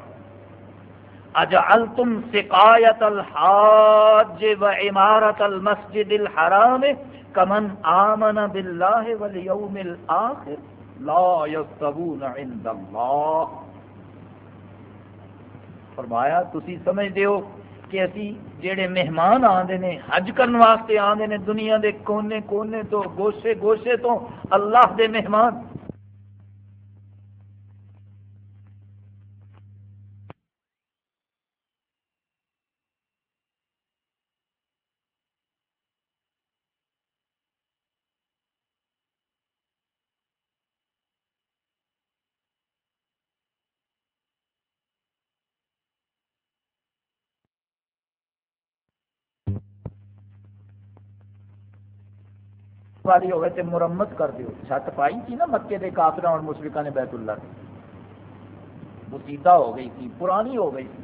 اجعلتم سقایت الحاج و عمارت المسجد الحرام کمن آمن باللہ والیوم الآخر لا یستبون عند اللہ۔ فرمایا، تسی سمجھ دیو کہ اسی جڑے مہمان آندے نے، حج کرن واسطے آندے نے دنیا دے کونے کونے تو، گوشے گوشے تو اللہ دے مہمان۔ والی ہوئے تے مرمت کر دیو۔ چھت پائی تھی نا مکے دے کافرہ اور مشرقہ نے بیت اللہ کی مسیدہ ہو گئی تھی، پرانی ہو گئی تھی۔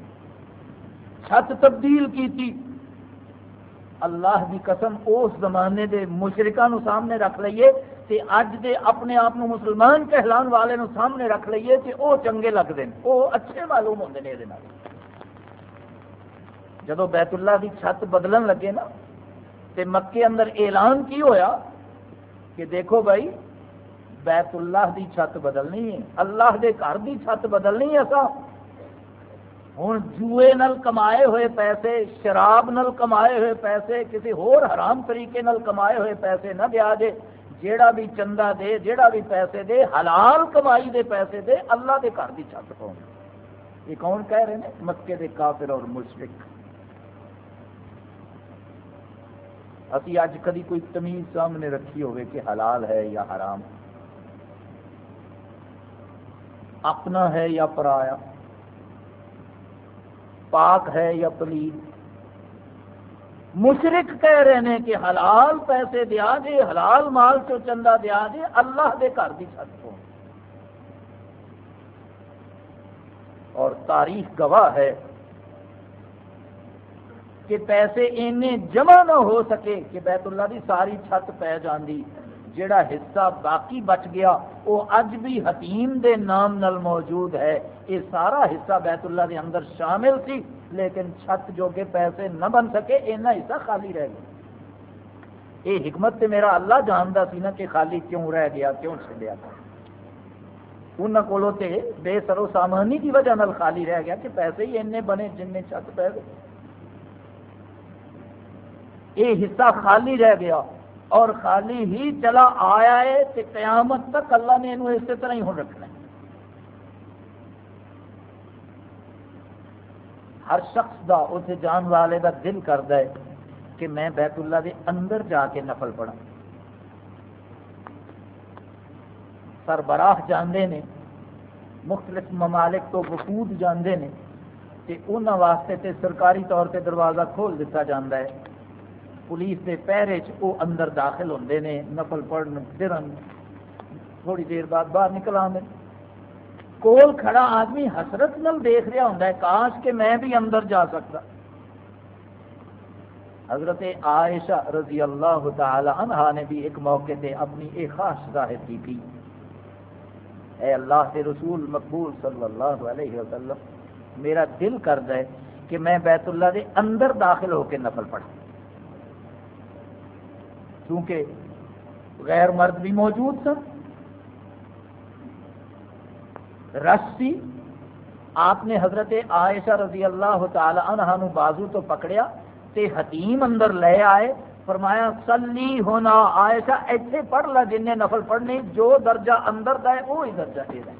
چھت تبدیل کی تھی۔ اللہ کی قسم اس زمانے دے مشرقہ نو سامنے رکھ لئیے تے اج دے اپنے آپ نو مسلمان کہلان والے نو سامنے رکھ لئیے تے او چنگے لگتے ہیں وہ اچھے معلوم ہوتے ہیں یہ جدو بیت اللہ کی چھت بدلن لگے نا تے مکے اندر اعلان کی ہویا کہ دیکھو بھائی، بیت اللہ دی چھت بدلنی ہے، اللہ دے گھر دی چھت بدلنی ہے ایسا ہوں جوئے نل کمائے ہوئے پیسے، شراب نل کمائے ہوئے پیسے، کسی ہور حرام طریقے نل کمائے ہوئے پیسے نہ دیا جے، جیڑا بھی چندہ دے، جیڑا بھی پیسے دے، حلال کمائی دے پیسے دے، اللہ دے گھر دی چھت پاؤں یہ کون کہہ رہے ہیں؟ مکے دے کافر اور مشرق ابھی اج کدی کوئی تمیز سامنے رکھی ہوئے کہ حلال ہے یا حرام؟ اپنا ہے یا پرایا؟ پاک ہے یا پلید؟ مشرق کہہ رہے ہیں کہ حلال پیسے دیا جے حلال مال چو چندہ دیا جے اللہ دے گھر کی چھت کو۔ اور تاریخ گواہ ہے کہ پیسے اینے جمع نہ ہو سکے کہ بیت اللہ دی ساری چھت پی جاندی۔ جڑا حصہ باقی بچ گیا وہ اج بھی حتیم دے نام نل موجود ہے۔ یہ سارا حصہ بیت اللہ دے اندر شامل سی، لیکن چھت جو کہ پیسے نہ بن سکے، اینا حصہ خالی رہ گیا۔ یہ حکمت تے میرا اللہ جانتا سی نا کہ خالی کیوں رہ گیا، کیوں چلیا تھا انہوں کو بے سرو سامانی کی وجہ نال خالی رہ گیا کہ پیسے ہی اینے بنے جن میں چھت پہ گئے۔ یہ حصہ خالی رہ گیا اور خالی ہی چلا آیا ہے کہ قیامت تک اللہ نے انہوں اسی طرح ہی ہو رکھنا ہے۔ ہر شخص دا اسے جان والے دا دل کرتا ہے کہ میں بیت اللہ دے اندر جا کے نفل پڑا سربراہ جاندے نے، مختلف ممالک تو وفود جاندے نے کہ انہوں واسطے تے سرکاری طور پہ دروازہ کھول دیتا جاندہ ہے۔ پولیس کے پہرے وہ اندر داخل ہوتے ہیں نفل پڑھن، پھرن، تھوڑی دیر بعد باہر نکل آتے کول کھڑا آدمی حسرت نل دیکھ رہا ہوں کاش کہ میں بھی اندر جا سکتا۔ حضرت عائشہ رضی اللہ تعالی عنہ نے بھی ایک موقع تے اپنی ایک خاص ظاہر کی تھی۔ اے اللہ کے رسول مقبول صلی اللہ علیہ وسلم، میرا دل کرتا ہے کہ میں بیت اللہ دے اندر داخل ہو کے نفل پڑھا کیونکہ غیر مرد بھی موجود سن۔ رسی آپ نے حضرت عائشہ رضی اللہ تعالی عنہ نو بازو تو پکڑیا تے حتیم اندر لے آئے۔ فرمایا سلی ہونا، عائشہ ایتھے پڑھ لا جن نے نفل پڑھنی جو درجہ اندر دا ہے، وہی درجہ یہ ہے۔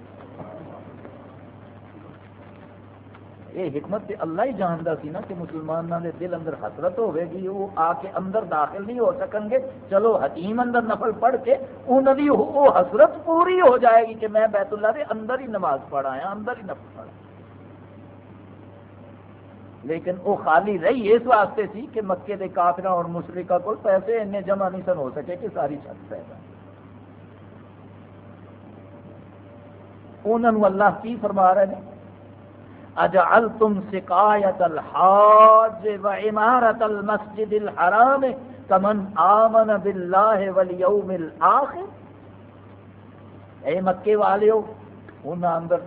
یہ حکمت تے اللہ ہی جانتا سی نا کہ مسلمانوں کے دل اندر حسرت ہوے گی، وہ آ کے اندر داخل نہیں ہو سکن گے۔ چلو حکیم اندر نفل پڑھ کے انہوں کی وہ حسرت پوری ہو جائے گی کہ میں بیت اللہ کے اندر ہی نماز پڑھ آیا، اندر ہی نفل پڑھا لیکن وہ خالی رہی اس واسطے سی کہ مکے کے کافر اور مشرقہ کو پیسے ان جمع نہیں سن ہو سکے کہ ساری چھت پیدا انہوں اللہ کی فرما رہے ہیں اجعلتم سقایت الحاج و امارت المسجد الحرام کمن آمن باللہ والیوم الاخر اے مکے والے ہو انہاں اندر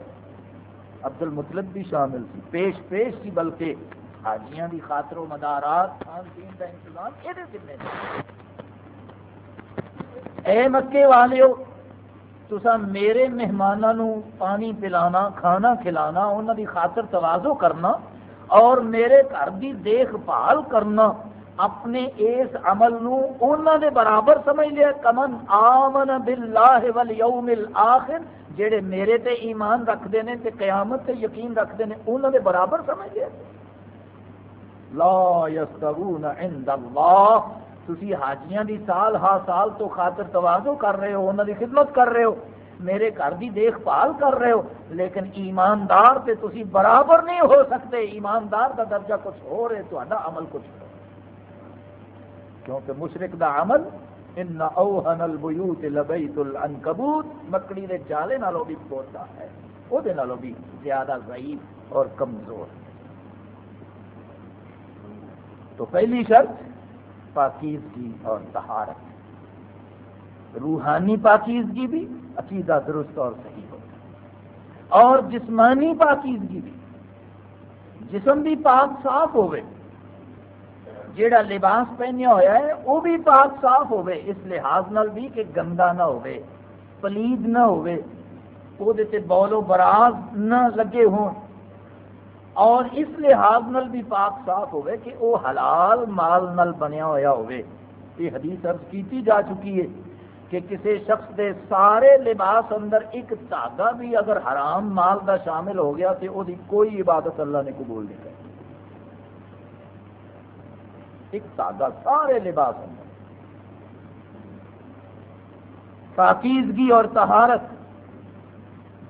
عبد المطلب بھی شامل تھی، پیش پیش تھی، بلکہ حاجیاں دی خاطر و مدارات کھان پین کا انتظام یہ ذمہ اے مکے والے ہو تسا میرے مہمانوں پانی پلانا، کھانا کھلانا انہوں دی خاطر توازو کرنا اور میرے گھر دی دیکھ بھال کرنا، اپنے اس عمل نو انہوں دے برابر سمجھ لیا۔ کمن آمن باللہ والیوم الاخر، جڑے میرے تے ایمان رکھتے ہیں تے قیامت تے یقین رکھتے ہیں انہوں دے برابر سمجھ لیا۔ لا یستغون عند اللہ تھی حاجیاں دی سال ہا سال تو خاطر توازو کر رہے ہو انہوں دی خدمت کر رہے ہو، میرے گھر دی دیکھ بھال کر رہے ہو، لیکن ایماندار تے تسی برابر نہیں ہو سکتے، ایماندار دا درجہ کچھ ہو رہے تو عمل کچھ ہو کیونکہ مشرق دا عمل، ان اوہن البیوت لبیت العنکبوت، مکڑی دے جالے نالوں بھی بولتا ہے وہ دے نالوں بھی زیادہ ضعیف اور کمزور۔ تو پہلی شرط پاکیزگی اور طہارت۔ روحانی پاکیزگی بھی عقیدہ درست اور صحیح ہو اور جسمانی پاکیزگی بھی۔ جسم بھی پاک صاف ہوئے جیڑا لباس پہنیا ہوا ہے وہ بھی پاک صاف ہوئے اس لحاظ نال بھی کہ گندا نہ ہوئے پلید نہ ہوئے وہ بول و براز نہ لگے ہوں اور اس لحاظ نل بھی پاک صاف ہوئے کہ وہ حلال مال نل بنیا ہوا ہوئے۔ یہ حدیث عرض کیتی جا چکی ہے کہ کسی شخص دے سارے لباس اندر ایک دھاگا بھی اگر حرام مال دا شامل ہو گیا تو وہ کوئی عبادت اللہ نے قبول نہیں کر ایک دھاگا سارے لباس اندر۔ پاکیزگی اور تہارت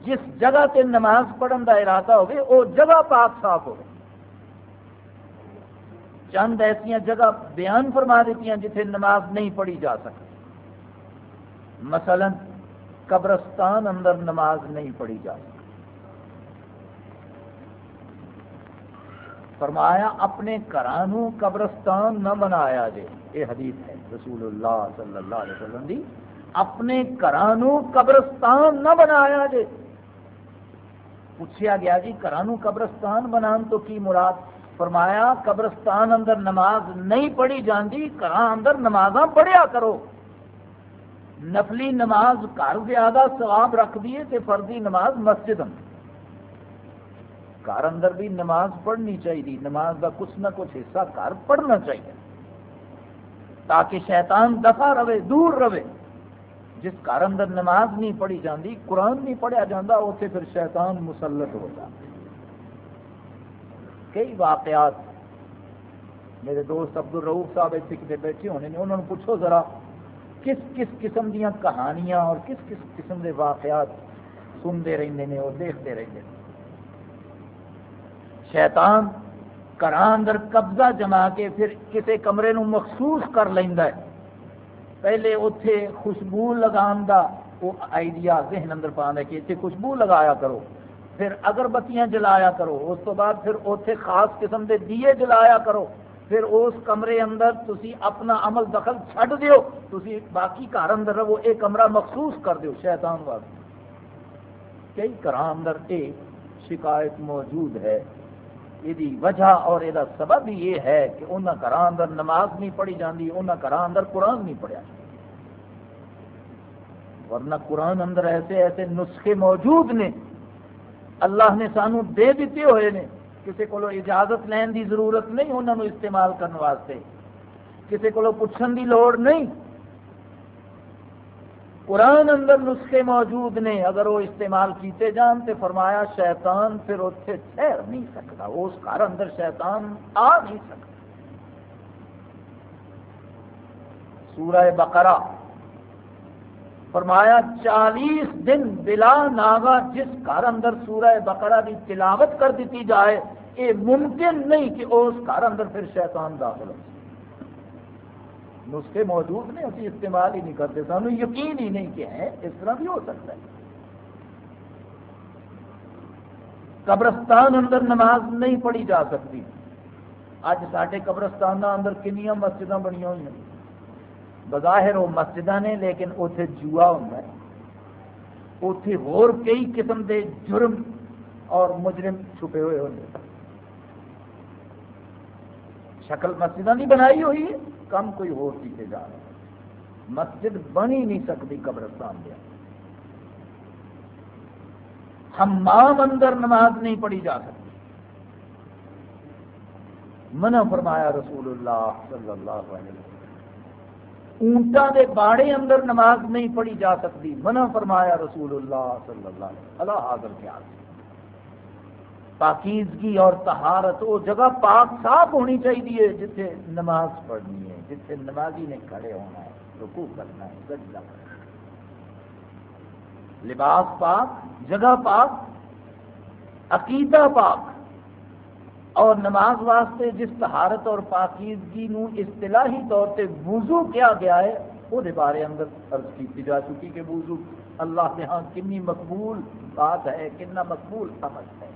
جس جگہ تے نماز پڑھن کا ارادہ ہوگی وہ جگہ پاک صاف ہو چند ایسا جگہ بیان فرما دیتی ہیں نماز نہیں پڑھی جا سکتی۔ مثلا، قبرستان اندر نماز نہیں پڑھی جا سکتی۔ فرمایا، اپنے گھروں قبرستان نہ بنایا جے۔ یہ حدیث ہے، رسول اللہ صلی اللہ علیہ وسلم دی۔ اپنے گھروں قبرستان نہ بنایا جے۔ پوچھا گیا جی گھروں قبرستان بنان تو کی مراد؟ فرمایا، قبرستان اندر نماز نہیں پڑھی جاندی گھر اندر نماز پڑھیا کرو۔ نفلی نماز گھر زیادہ ثواب رکھ دیے تے فردی نماز مسجد اندر۔ گھر اندر بھی نماز پڑھنی چاہیے نماز کا کچھ نہ کچھ حصہ گھر پڑھنا چاہیے تاکہ شیطان دفع رہے، دور رہے۔ جس گھر اندر نماز نہیں پڑھی جاتی قرآن نہیں پڑھیا جاتا اتنے پھر شیطان مسلط ہو جاتا کئی واقعات میرے دوست عبد الروف صاحب اتنے کتنے بیٹھے ہونے نے انہوں نے پوچھو ذرا، کس کس قسم دیا کہانیاں اور کس کس قسم کے واقعات سنتے رہتے ہیں اور دیکھتے رہتے ہیں شیطان گھر اندر قبضہ جما کے پھر کسی کمرے نو مخصوص کر لینا ہے۔ پہلے اتے خوشبو لگان دا وہ آئیڈیا ذہن اندر پا کہ اتنے خوشبو لگایا کرو۔ پھر اگربتیاں جلایا کرو، اس تو بعد پھر اتنے خاص قسم کے دیے جلایا کرو۔ پھر اس کمرے اندر تسی اپنا عمل دخل چھڈ دیو، تسی باقی گھر اندر رہو یہ کمرہ مخصوص کر دیو، شیطان واسطے کئی گھر اندر یہ شکایت موجود ہے۔ یہ وجہ اور یہ سبب یہ ہے کہ انہوں گھر اندر نماز نہیں پڑھی جاتی انہوں گھر اندر قرآن نہیں پڑھیا۔ ورنہ قرآن اندر ایسے ایسے نسخے موجود نے، اللہ نے سانو دے دیتے ہوئے نے۔ کسی کو اجازت لین دی ضرورت نہیں انہوں نے استعمال کرنے واسطے۔ کسی کو پوچھن دی لوڑ نہیں۔ قرآن اندر نسخے موجود نے، اگر وہ استعمال کیتے جان تو فرمایا شیطان پھر اتنے ٹھہر نہیں سکتا۔ اس گھر اندر شیطان آ نہیں سکتا۔ سورہ بقرہ فرمایا، چالیس دن بلا ناگا جس گھر اندر سورہ بقرہ کی تلاوت کر دیتی جائے، یہ ممکن نہیں کہ اس گھر اندر پھر شیطان داخل ہو نسخے موجود نے ابھی استعمال ہی نہیں کرتے۔ سانو یقین ہی نہیں کہ ہے اس طرح بھی ہو سکتا ہے۔ قبرستان اندر نماز نہیں پڑھی جا سکتی۔ اج سارے قبرستان اندر کنیا مسجد بنیا ہوئی ہیں۔ بظاہر وہ مسجد نے، لیکن اتنے جوا ہوں اتے ہور کئی قسم کے جرم اور مجرم چھپے ہوئے ہوں شکل مسجد نہیں بنائی ہوئی ہے، کم کوئی ہو پیچھے جا رہا مسجد بنی نہیں سکتی قبرستان دیا حمام اندر نماز نہیں پڑھی جا سکتی۔ منع فرمایا رسول اللہ صلی اللہ علیہ وسلم۔ اونٹا دے باڑے اندر نماز نہیں پڑھی جا سکتی۔ منع فرمایا رسول اللہ صلی اللہ علیہ اللہ حاضر خیال پاکیزگی اور تہارت وہ جگہ پاک صاف ہونی چاہیے جتنے نماز پڑھنی ہے جتنے نمازی نے کھڑے ہونا ہے رکو کرنا ہے، سجدہ کرنا ہے۔ لباس پاک، جگہ پاک، عقیدہ پاک۔ اور نماز واسطے جس تہارت اور پاکیزگی نو اصطلاحی طور پہ وضو کیا گیا ہے، وہ بارے اندر عرض کی جا چکی کہ وضو اللہ کے ہاں کنی مقبول بات ہے کنا مقبول سمجھ ہے۔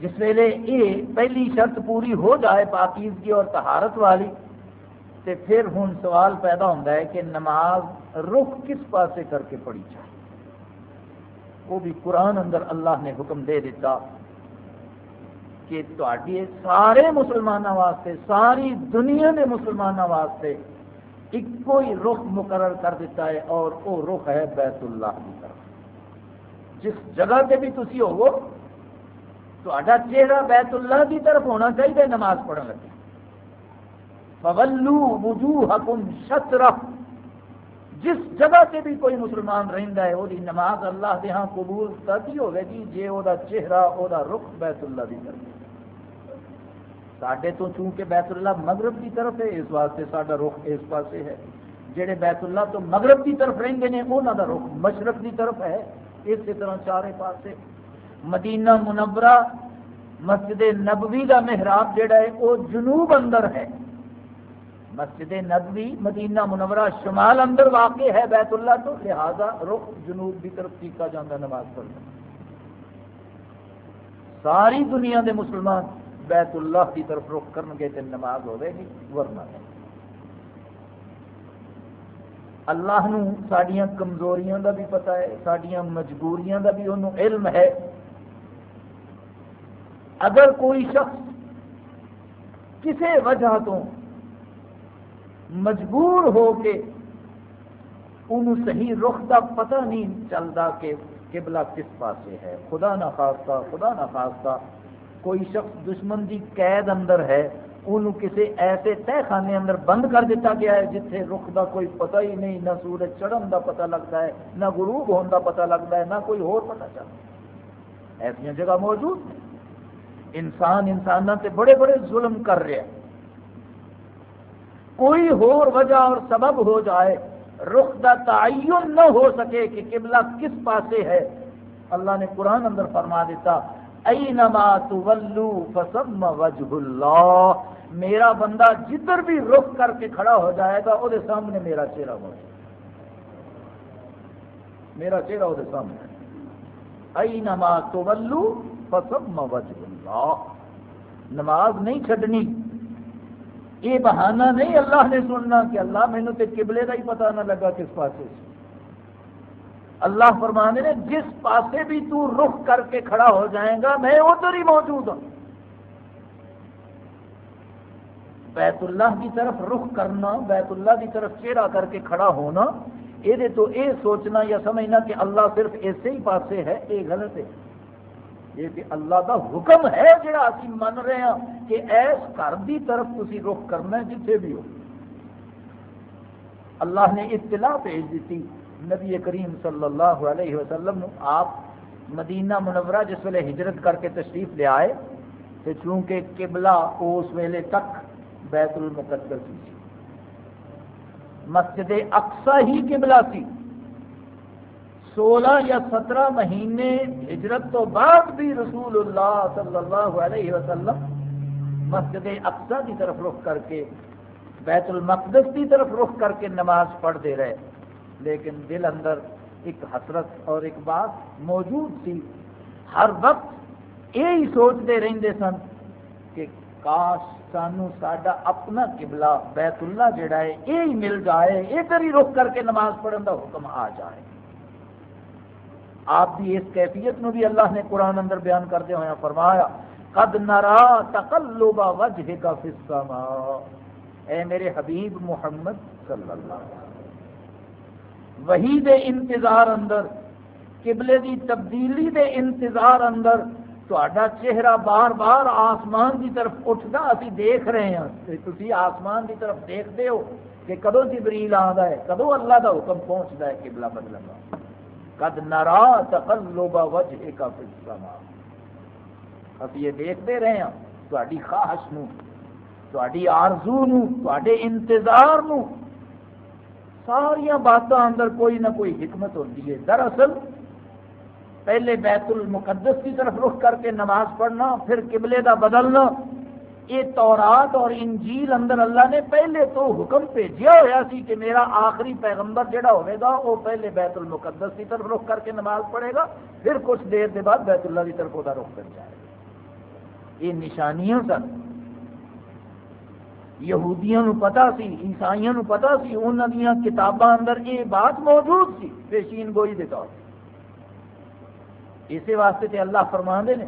جس ویلے یہ پہلی شرط پوری ہو جائے پاکیزگی اور تہارت والی تو پھر ہوں سوال پیدا ہوتا ہے کہ نماز رخ کس پاسے کر کے پڑھی جائے؟ وہ بھی قرآن اندر اللہ نے حکم دے دیتا۔ کہ تھی سارے مسلمانوں واسطے، ساری دنیا کے مسلمانوں واسطے ایک ہی رخ مقرر کر دیتا ہے اور وہ رخ ہے بیت اللہ کی طرف۔ جس جگہ سے بھی تھی ہو چہرہ بیت اللہ کی طرف ہونا چاہیے نماز پڑھنے لگے۔ فولو وجو حکم شطر جس جگہ سے بھی کوئی مسلمان رہتا ہے وہ نماز اللہ کے ہاں قبول تبھی ہوگی گی جی وہ چہرہ وہ رخ بیت اللہ کی طرف۔ سڈے تو چونکہ بیت اللہ مغرب کی طرف ہے، اس واسطے سارا رخ اس پاسے ہے۔ جہے بیت اللہ تو مغرب کی طرف رہتے ہیں وہاں کا رخ مشرق کی طرف ہے۔ اسی طرح چارے پاسے۔ مدینہ منورہ، مسجد نبوی کا محراب جڑا ہے وہ جنوب اندر ہے۔ مسجد نبوی، مدینہ منورہ شمال اندر واقع ہے بیت اللہ تو، لہذا رخ جنوب کی طرف کیتا جاتا نماز پڑھنا۔ ساری دنیا دے مسلمان بیت اللہ کی طرف رخ کر گے تو نماز ہوئے گی، ورنہ نہیں۔ اللہ نو کمزوریاں دا بھی پتا ہے سڈیا مجبوریاں دا بھی انہوں علم ہے۔ اگر کوئی شخص کسی وجہ تو مجبور ہو کے انہوں صحیح رخ کا پتہ نہیں چلتا کہ قبلہ کس پاسے ہے۔ خدا نہ خاصہ خدا نہ خاصہ کوئی شخص دشمن کی قید اندر ہے انہوں کسی ایسے تہ خانے اندر بند کر دیتا گیا ہے جتنے رخ کا کوئی پتہ ہی نہیں، نہ سورج چڑھن کا پتہ لگتا ہے، نہ غروب ہونے کا پتہ لگتا ہے، نہ کوئی اور پتہ چلتا ایسا جگہ موجود ہیں۔ انسان انسان سے بڑے بڑے ظلم کر رہے ہیں۔ کوئی اور وجہ اور سبب ہو جائے، رخ کا تعین نہ ہو سکے کہ قبلہ کس پاسے ہے۔ اللہ نے قرآن اندر فرما دیتا اینما تولو فسم وجہ اللہ۔ میرا بندہ جدھر بھی رخ کر کے کھڑا ہو جائے گا وہ سامنے میرا چہرہ ہو میرا چہرہ وہ سامنے۔ اینما تولو فسم وجہ اللہ۔ نماز نہیں چھڈنی۔ یہ بہانہ نہیں اللہ نے سننا کہ اللہ مینو تے قبلے کا ہی پتا نہ لگا کس پاسے اللہ فرمانے نے، جس پاسے بھی تو رخ کر کے کھڑا ہو جائے گا، میں ادھر ہی موجود ہوں۔ بیت اللہ کی طرف رخ کرنا، بیت اللہ کی طرف چہرہ کر کے کھڑا ہونا یہ تو یہ سوچنا یا سمجھنا کہ اللہ صرف ایسے ہی پاسے ہے یہ غلط ہے۔ یہ کہ اللہ کا حکم ہے جڑا اسی من رہے ہیں کہ ایس گھر کی طرف تھی رخ کرنا جتنے بھی ہو۔ اللہ نے اطلاع بھیج دیتی۔ نبی کریم صلی اللہ علیہ وسلم آپ مدینہ منورہ جس ویلے ہجرت کر کے تشریف لے آئے، تو چونکہ قبلہ اس ویلے تک بیت المقدس سی مسجد اقسا ہی قبلہ سی سولہ یا سترہ مہینے ہجرت تو بعد بھی رسول اللہ صلی اللہ علیہ وسلم مسجد اقسا کی طرف رخ کر کے، بیت المقدس کی طرف رخ کر کے نماز پڑھتے رہے۔ لیکن دل اندر ایک حسرت اور ایک بات موجود تھی ہر وقت یہی سوچتے رہتے سن کہ کاش سانو ساڈا اپنا قبلہ بیت اللہ جڑا ہے، یہی مل جائے، ادھر ہی رخ کر کے نماز پڑھن کا حکم آ جائے۔ آپ کی اس کیفیت نو بھی اللہ نے قرآن اندر بیان کرتے ہوئے فرمایا، قد نرا تقلب وجہ کا فسما اے میرے حبیب محمد صلی اللہ علیہ وسلم وہی دے انتظار اندر، قبلے دی تبدیلی دے انتظار اندر تا چہرہ بار بار آسمان کی طرف اٹھتا ابھی دیکھ رہے ہیں۔ تھی آسمان کی طرف دیکھتے ہو کہ کدو جبریل آتا ہے، کدو اللہ کا حکم پہنچتا ہے قبلہ بدلنے کا قد نرا تقلب وجہ کا فسما ابھی یہ دیکھتے رہے ہیں تاری خواہش نو تاری آرزو نو تے انتظار نو۔ ساریا باتوں اندر کوئی نہ کوئی حکمت ہوتی ہے۔ دراصل پہلے بیت المقدس کی طرف رخ کر کے نماز پڑھنا، پھر قبلے کا بدلنا، یہ تورات اور انجیل اندر اللہ نے پہلے تو حکم بھیجا ہوا سی کہ میرا آخری پیغمبر جڑا ہوئے گا، وہ پہلے بیت المقدس کی طرف رخ کر کے نماز پڑھے گا، پھر کچھ دیر کے بعد بیت اللہ کی طرف وہ رخ کر جائے گا۔ یہ نشانیاں سن۔ یہودیاں نو پتا سی عیسائیوں نو پتا سی انہوں دیا کتاباں اندر یہ بات موجود سی، پیشین گوئی دے طور اسی واسطے تے اللہ فرما دے نے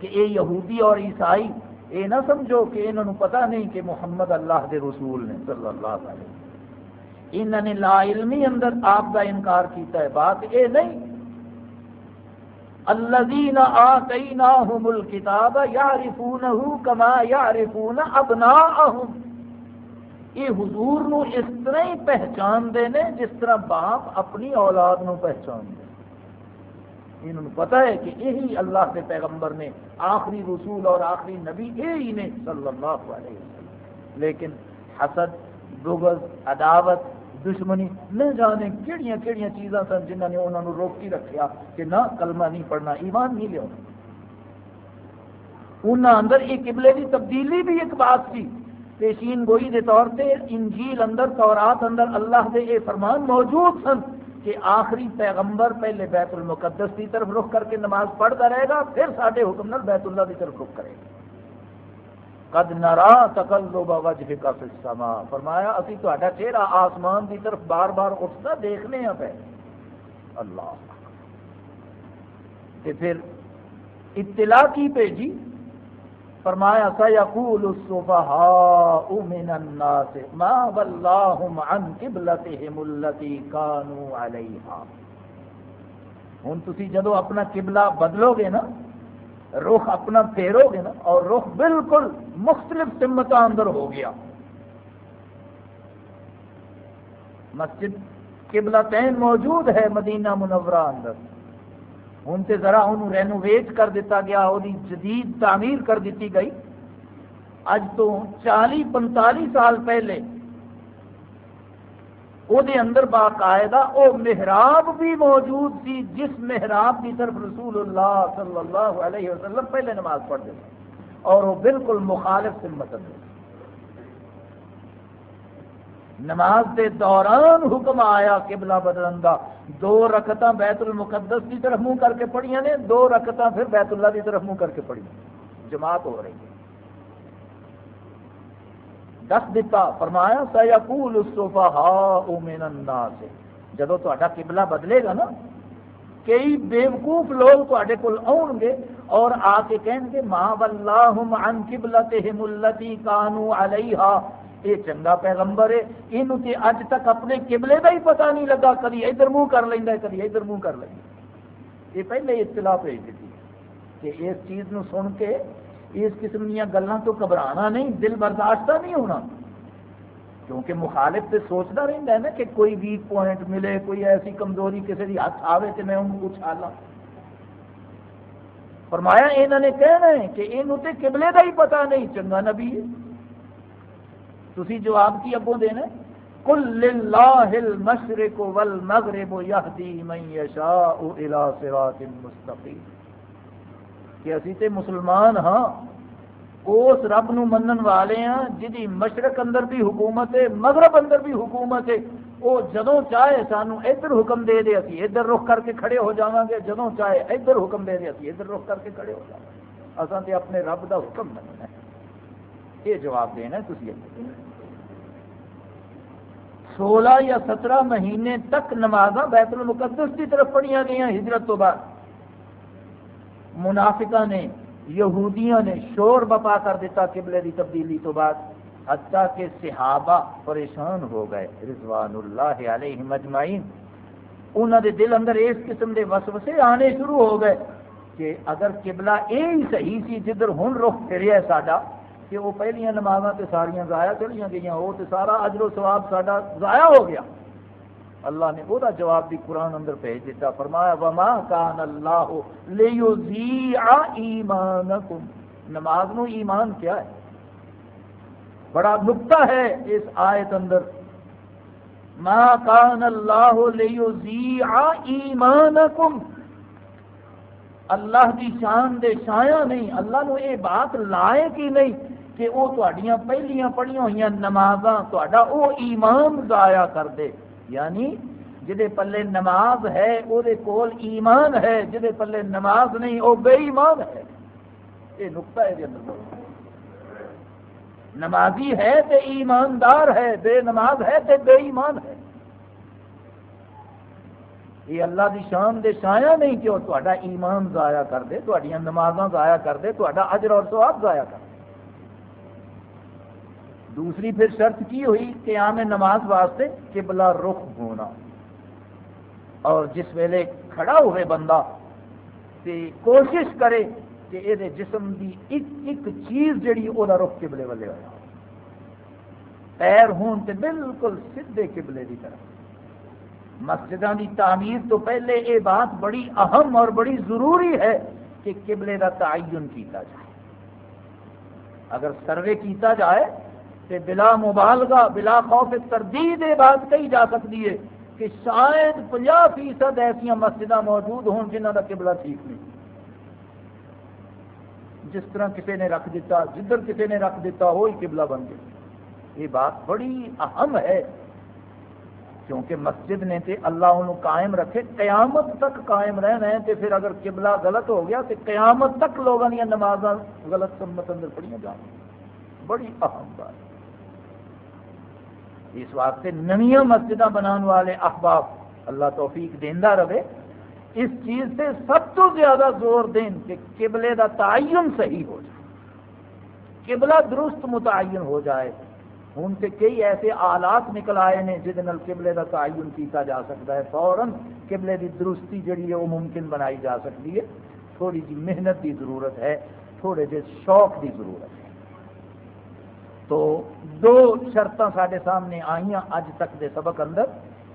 کہ اے یہودی اور عیسائی، اے نہ سمجھو کہ انہوں نے پتہ نہیں کہ محمد اللہ دے رسول نے صلی اللہ علیہ وسلم۔ انہوں نے لا علمی اندر آپ کا انکار کیتا ہے۔ بات اے نہیں الذین آتیناہم الکتاب یعرفونہ کما یعرفون ابناءہم یہ حضور نو اس طرح ہی پہچان دے نے جس طرح باپ اپنی اولاد نو پہچان دے انہوں نے پتا ہے کہ یہی اللہ کے پیغمبر نے آخری رسول اور آخری نبی یہی نے صلی اللہ علیہ وسلم۔ لیکن حسد، بغض، عداوت دشمنی، نہ جانے کہڑی کہڑی چیزاں سن جنہوں نے انہوں نے روکی رکھیا کہ نہ کلمہ نہیں پڑھنا، ایمان نہیں لیا انہوں اندر یہ قبلے کی تبدیلی بھی ایک بات تھی پیشین گوئی کے طور پہ انجیل اندر، تورات اندر اللہ کے یہ فرمان موجود سن کہ آخری پیغمبر پہلے بیت المقدس کی طرف رخ کر کے نماز پڑھتا رہے گا، پھر سارے حکم نال بیت اللہ کی طرف رخ کرے گا۔ قد نرا تقل وجہ کا فسما فرمایا، اسی تا چہرہ آسمان کی طرف بار بار اٹھتا دیکھنے ہیں پہ اللہ۔ تے پھر اطلاع کی بھیجی فرمایا سیقول الصفحاء من الناس ما واللہم عن قبلتهم التي كانوا علیہا ہن تسی جدو اپنا قبلہ بدلو گے نا، رخ اپنا پھیرو گے نا، اور رخ بالکل مختلف سمت اندر ہو گیا۔ مسجد قبلہ تین موجود ہے، مدینہ منورہ اندر۔ ہوں تو ذرا انہوں رینوویٹ کر دیتا گیا وہ جدید تعمیر کر دیتی گئی۔ اج تو چالی پنتالی سال پہلے وہ اندر باقاعدہ وہ محراب بھی موجود تھی جس محراب کی طرف رسول اللہ صلی اللہ علیہ وسلم پہلے نماز پڑھتے تھے۔ اور وہ بالکل مخالف سے مدد نماز کے دوران حکم آیا قبلہ بدلن کا دو رکت بیت المقدس کی طرف منہ کر کے پڑھیا نے، دو رکت پھر بیت اللہ کی طرف منہ کر کے پڑھی۔ جماعت ہو رہی ہے۔ دس دتا، فرمایا، سیقول الصفحاء من الناس۔ جدو تا قبلہ بدلے گا نا، کئی بیوقوف لوگ تے کول آن گے اور آ کے کہیں گے ماں واللہم عن قبلتہم اللتی کانو علیہا یہ چنگا پیغمبر ہے یہ اج تک اپنے قبلے کا ہی پتا نہیں لگا کدی ادھر منہ کر لینا کدی ادھر منہ کر لینا یہ پہلے اطلاع بھیج دیتی کہ اس چیز نو سن کے اس قسم دیا گلوں تو گھبرانا نہیں، دل برداشت نہیں ہونا۔ کیونکہ مخالف تو سوچتا رہتا ہے نا کہ کوئی ویک پوائنٹ ملے، کوئی ایسی کمزوری کسی کی ہاتھ آئے تو میں ان کو اچھالا فرمایا یہاں نے کہنا ہے کہ یہ قبلے کا ہی پتا نہیں، چنگا نبی ہے۔ تھی جواب کی ابو دینا کل للہ المشرق والمغرب یہدی من یشاء الى صراط مستقیم۔ کہ اسی تے مسلمان ہاں اس رب نو منن والے ہاں جدی مشرق اندر بھی حکومت ہے، مغرب اندر بھی حکومت ہے وہ جدوں چاہے سانو ادھر حکم دے دے اسی، ادھر رخ کر کے کھڑے ہو جاواں گے، جدوں چاہے ادھر حکم دے دے اسی، ادھر رخ کر کے کھڑے ہو جاواں گے۔ اساں تے اپنے رب دا حکم مننا ہے۔ یہ جواب دینا ہے تسی سولہ یا سترہ مہینے تک نماز بیت المقدس کی طرف پڑھیا گئی ہجرت تو بعد۔ منافقہ نے، یہودیاں نے شور بپا کر دیتا قبلے کی تبدیلی تو بعد۔ حتیٰ کہ صحابہ پریشان ہو گئے، رضوان اللہ علیہ مجمعین انہوں دے دل اندر اس قسم دے وسوسے آنے شروع ہو گئے کہ اگر قبلہ یہ صحیح سی جدھر ہن رخ پھریا ہے ساڈا، کہ وہ پہلیاں نمازاں تے ساریاں ضائع چلیاں گئیاں، وہ تے سارا اجر و ثواب ساڈا ضائع ہو گیا۔ اللہ نے وہ جواب بھی قرآن اندر بھیج دیتا، فرمایا، وما کان اللہ لیذیع ایمانکم نماز نو ایمان کیا ہے؟ بڑا نقطہ ہے اس آیت اندر۔ ما کان اللہ ایمانکم اللہ دی شان دے شایا نہیں، اللہ نو یہ بات لائے کی نہیں کہ وہ تھوڑیاں پہلیاں پڑھیاں ہوئی نمازاں تا وہ ایمان ضائع کر دے۔ یعنی جہے پلے نماز ہے وہ کول ایمان ہے جہے پلے نماز نہیں، وہ بے ایمان ہے۔ یہ نقطہ ہے جی اندر۔ نمازی ہے تو ایماندار ہے، بے نماز ہے تو بے ایمان ہے۔ یہ اللہ دی شان دے شایا نہیں کہ وہ تا ایمان ضائع کر دے تھوڑیاں نمازاں ضائع کر دے تا اجر اور سواب ضائع کر دے۔ دوسری پھر شرط کی ہوئی کہ آم نماز واسطے قبلہ رخ ہونا۔ اور جس ویلے کھڑا ہوئے بندہ تے کوشش کرے کہ یہ جسم دی ایک ایک چیز جڑی وہ رخ قبلے والے ہوا پیر ہون تے بالکل سیدھے قبلے دی طرف۔ مسجدوں کی تعمیر تو پہلے یہ بات بڑی اہم اور بڑی ضروری ہے کہ قبلے کا تعین کیتا جائے۔ اگر سروے کیتا جائے کہ بلا مبالغہ، بلا خوف تردید یہ بات کہی جا سکتی ہے کہ شاید پنجا فیصد ایسا مسجد موجود ہوں جنہ کا قبلہ ٹھیک نہیں۔ جس طرح کسی نے رکھ دیتا، جدھر کسی نے رکھ دیتا، وہی قبلہ بن گیا۔ یہ بات بڑی اہم ہے، کیونکہ مسجد نے تے اللہ انہوں قائم رکھے، قیامت تک قائم رہنا ہے، تے پھر اگر قبلہ غلط ہو گیا تو قیامت تک لوگوں دیا نماز غلط سمت اندر پڑھیا جان بڑی اہم بات۔ اس واسطے نمیاں مسجد بنا والے احباب اللہ توفیق دینا رہے اس چیز سے سب تو زیادہ زور دیں کہ قبلے کا تعین صحیح ہو جائے۔ قبلہ درست متعین ہو جائے۔ ہوں سے کئی ایسے آلات نکل آئے ہیں جہد قبلے کا تعین کیتا جا سکتا ہے۔ فوراً قبلے کی درستی جڑی ہے وہ ممکن بنائی جا سکتی ہے۔ تھوڑی جی محنت کی ضرورت ہے، تھوڑے جی شوق کی ضرورت ہے۔ تو دو شرط سارے سامنے آئیں اج تک دے سبق اندر۔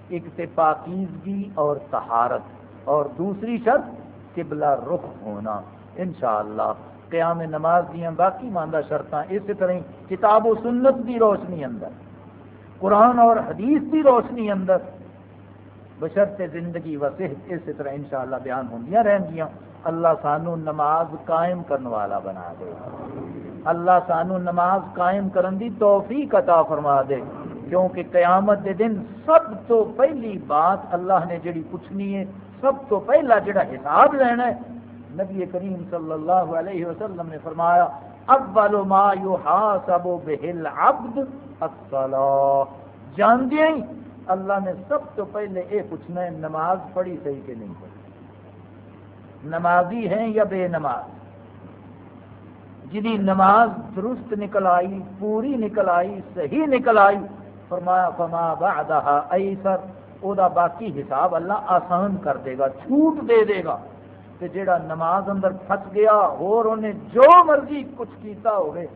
ایک تے پاکیزگی اور تہارت اور دوسری شرط، قبلہ رخ ہونا۔ انشاءاللہ، قیام نماز دیا باقی ماندہ شرط اسی طرح کتاب و سنت کی روشنی اندر، قرآن اور حدیث کی روشنی اندر۔ بشرط زندگی و صحت اسی طرح انشاءاللہ بیان ہوں رہن گیا اللہ سانو نماز قائم کرنے والا بنا دے۔ اللہ سانو نماز قائم کرن دی توفیق عطا فرما دے۔ کیونکہ قیامت دے دن سب تو پہلی بات اللہ نے جڑی پوچھنی ہے سب تو پہلا جڑا حساب لینا ہے، نبی کریم صلی اللہ علیہ وسلم نے فرمایا، اول ما یحاسب به العبد الصلاۃ جان دیا ہی؟ اللہ نے سب تو پہلے یہ پوچھنا ہے، نماز پڑھی صحیح کہ نہیں پڑھی؟ نمازی ہیں یا بے نماز؟ جنہیں نماز درست نکل آئی، پوری نکل آئی، صحیح نکل آئی، فرمایا، فما بعدها ایسر۔ او دا باقی حساب اللہ آسان کر دے گا، چھوٹ دے دے گا۔ کہ جیڑا نماز اندر پھس گیا اور انہیں جو مرضی کچھ کیتا ہوئے،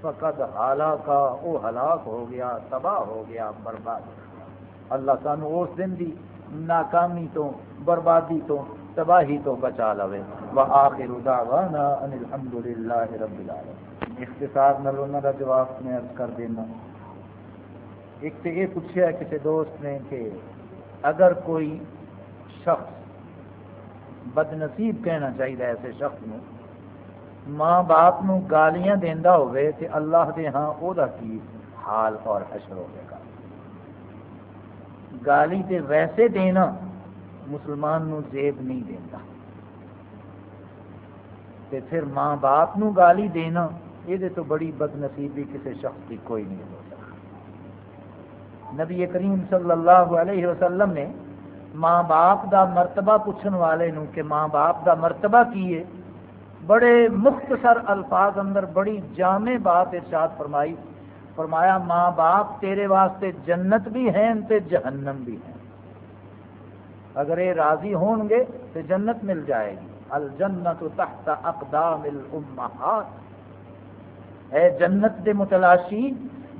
فقد حالا کا وہ ہلاک ہو گیا، تباہ ہو گیا، برباد اللہ سانو اس دن دی ناکامی تو، بربادی تو، تباہی تو بچا لوے۔ وآخر دعوانا ان الحمدللہ رب العالمین۔ اختصار نلونا دا جواب میں عرض کر دینا۔ ایک تو یہ پوچھا ہے کسی دوست نے کہ اگر کوئی شخص بد نصیب کہنا چاہیے ایسے شخص میں ماں باپ نو گالیاں دینا ہوئے تے اللہ دے ہاں او دا کی حال اور حشر ہوئے گا۔ گالی تے ویسے دینا مسلمان نو زیب نہیں دینا تے پھر ماں باپ نو گالی دینا یہ تو بڑی بد نصیبی کسی شخص کی کوئی نہیں ہو نبی کریم صلی اللہ علیہ وسلم نے ماں باپ دا مرتبہ پوچھن والے نو کہ ماں باپ دا مرتبہ کی ہے؟ بڑے مختصر الفاظ اندر بڑی جامع بات ارشاد فرمائی۔ فرمایا، ماں باپ تیرے واسطے جنت بھی ہیں تے جہنم بھی ہیں۔ اگر یہ راضی ہون گے تو جنت مل جائے گی۔ الجنت تحت اقدام الامہات۔ اے جنت دے متلاشی،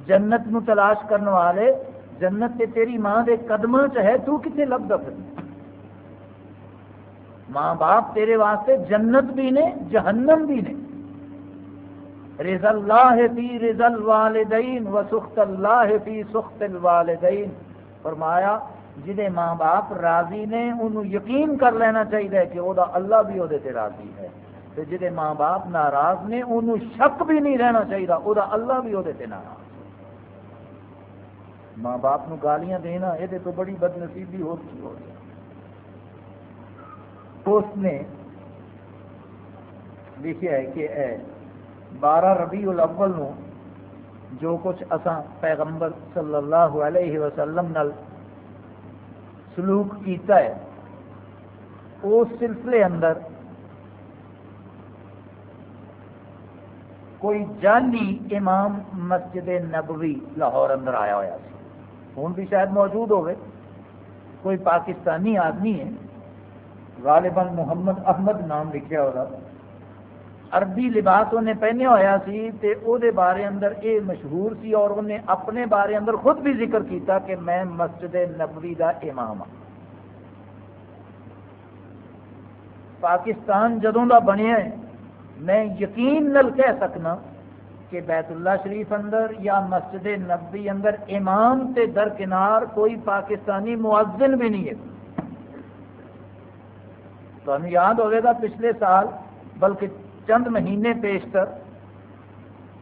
جنت نو تلاش کرنے والے جنت تے تیری ماں دے قدموں چ ہے، تو کتنے لب پھر ماں باپ تیرے واسطے جنت بھی نے، جہنم بھی نے۔ رضا اللہ فی رضا الوالدین و سخت اللہ فی سخت الوالدین۔ فرمایا جنہیں ماں باپ راضی نے، انہوں یقین کر لینا چاہیے کہ وہ اللہ بھی وہ راضی ہے۔ تو جہے ماں باپ ناراض نے، انہوں شک بھی نہیں رہنا چاہیے وہ اللہ بھی وہ ناراض۔ ماں باپ نو گالیاں دینا یہ تو بڑی بد نصیبی ہو چکی ہو۔ اس نے لکھا ہے کہ اے، بارہ ربیع الاول نو جو کچھ اساں پیغمبر صلی اللہ علیہ وسلم نل سلوک کیتا ہے اس سلسلے اندر کوئی جانی امام مسجد نبوی لاہور اندر آیا ہوا سی۔ ہوں بھی شاید موجود ہوئے کوئی پاکستانی آدمی ہے، غالباً محمد احمد نام لکھا ہوا عربی لباس انہیں پہنے ہوا سی تے او دے بارے اندر اے مشہور سی اور انہیں اپنے بارے اندر خود بھی ذکر کیتا کہ میں مسجد نبوی دا امام ہوں پاکستان جدوں دا بنیا ہے، میں یقین نل کہہ سکنا کہ بیت اللہ شریف اندر یا مسجد نبوی اندر امام تے درکنار کوئی پاکستانی معذن بھی نہیں ہے۔ تو ہمیں یاد ہوئے گا پچھلے سال، بلکہ چند مہینے پیشتر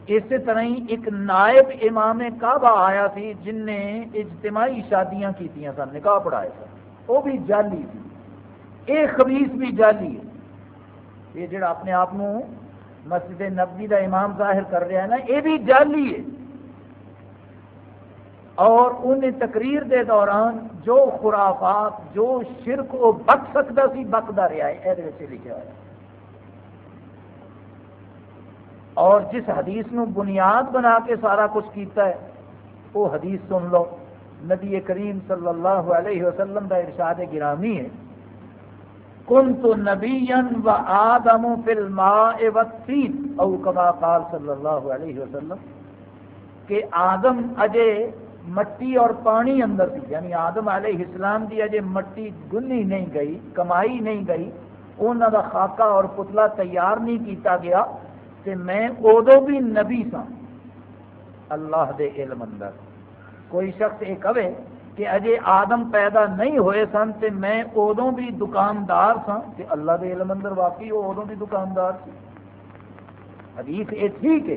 اسی طرح ہی ایک نائب امام کعبہ آیا سی جن نے اجتماعی شادیاں کی سن، نکاح پڑھائے سن۔ وہ بھی جعلی تھی۔ یہ خبیص بھی جعلی ہے۔ یہ جڑا اپنے آپ مسجد نبی کا امام ظاہر کر رہا ہے نا، یہ بھی جعلی ہے اور انہیں تقریر دے دوران جو خرافات، جو شرک وہ بک سکتا سی بکتا رہا ہے یہ لکھا ہوا ہے اور جس حدیث نو بنیاد بنا کے سارا کچھ کیتا ہے، وہ حدیث سن لو۔ نبی کریم صلی اللہ علیہ وسلم کا ارشاد گرامی ہے۔ کن تو نبی و آدم فلما او کما قال صلی اللہ علیہ وسلم کہ آدم اجے مٹی اور پانی اندر تھی. یعنی آدم علیہ السلام دی اجے مٹی گنی نہیں گئی، کمائی نہیں گئی. انہوں کا خاکہ اور پتلا تیار نہیں کیتا گیا کہ میں ادو بھی نبی سا اللہ دے علم اندر. کوئی شخص یہ کہے کہ اجے آدم پیدا نہیں ہوئے سن تے میں ادو بھی دکاندار سا کہ اللہ دے علم اندر واقعی وہ ادو بھی دکاندار سی حدیث یہ ٹھیک ہے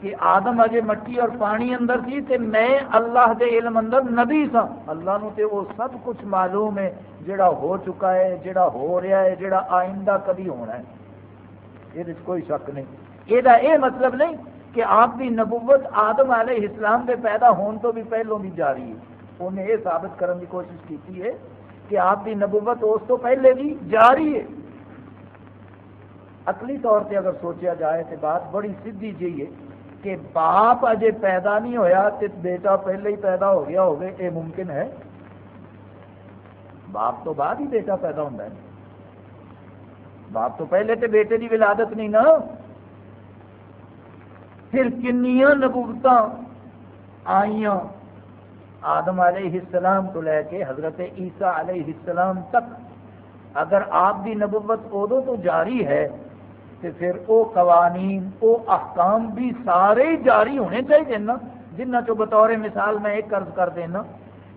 کہ آدم اجے مٹی اور پانی اندر سی تے میں اللہ دے علم اندر نبی سا اللہ نو تے وہ سب کچھ معلوم ہے، جڑا ہو چکا ہے، جڑا ہو رہا ہے، جڑا آئندہ کبھی ہونا ہے۔ یہ کوئی شک نہیں۔ یہ مطلب نہیں کہ آپ کی نبوت آدم علیہ اسلام کے پیدا ہون تو بھی پہلوں بھی جاری ہے۔ انہیں یہ ثابت کرنے کی کوشش کی ہے کہ آپ کی نبوت اس تو پہلے بھی جاری ہے۔ اکلی طور پہ اگر سوچا جائے تو بات بڑی سیدھی جی ہے کہ باپ اجے پیدا نہیں ہویا تو بیٹا پہلے ہی پیدا ہو گیا ہوگا یہ ممکن ہے؟ باپ تو بعد ہی بیٹا پیدا ہوتا ہے۔ باپ تو پہلے تو بیٹے کی ولادت نہیں نا۔ پھر کنیا نبوت آئی آدم علیہ السلام کو لے کے حضرت عیسیٰ علیہ السلام تک۔ اگر آپ کی نبوت ادو تو جاری ہے، تو پھر وہ قوانین وہ احکام بھی سارے جاری ہونے چاہیے نا۔ جنہ چو بطور مثال میں ایک قرض کر دینا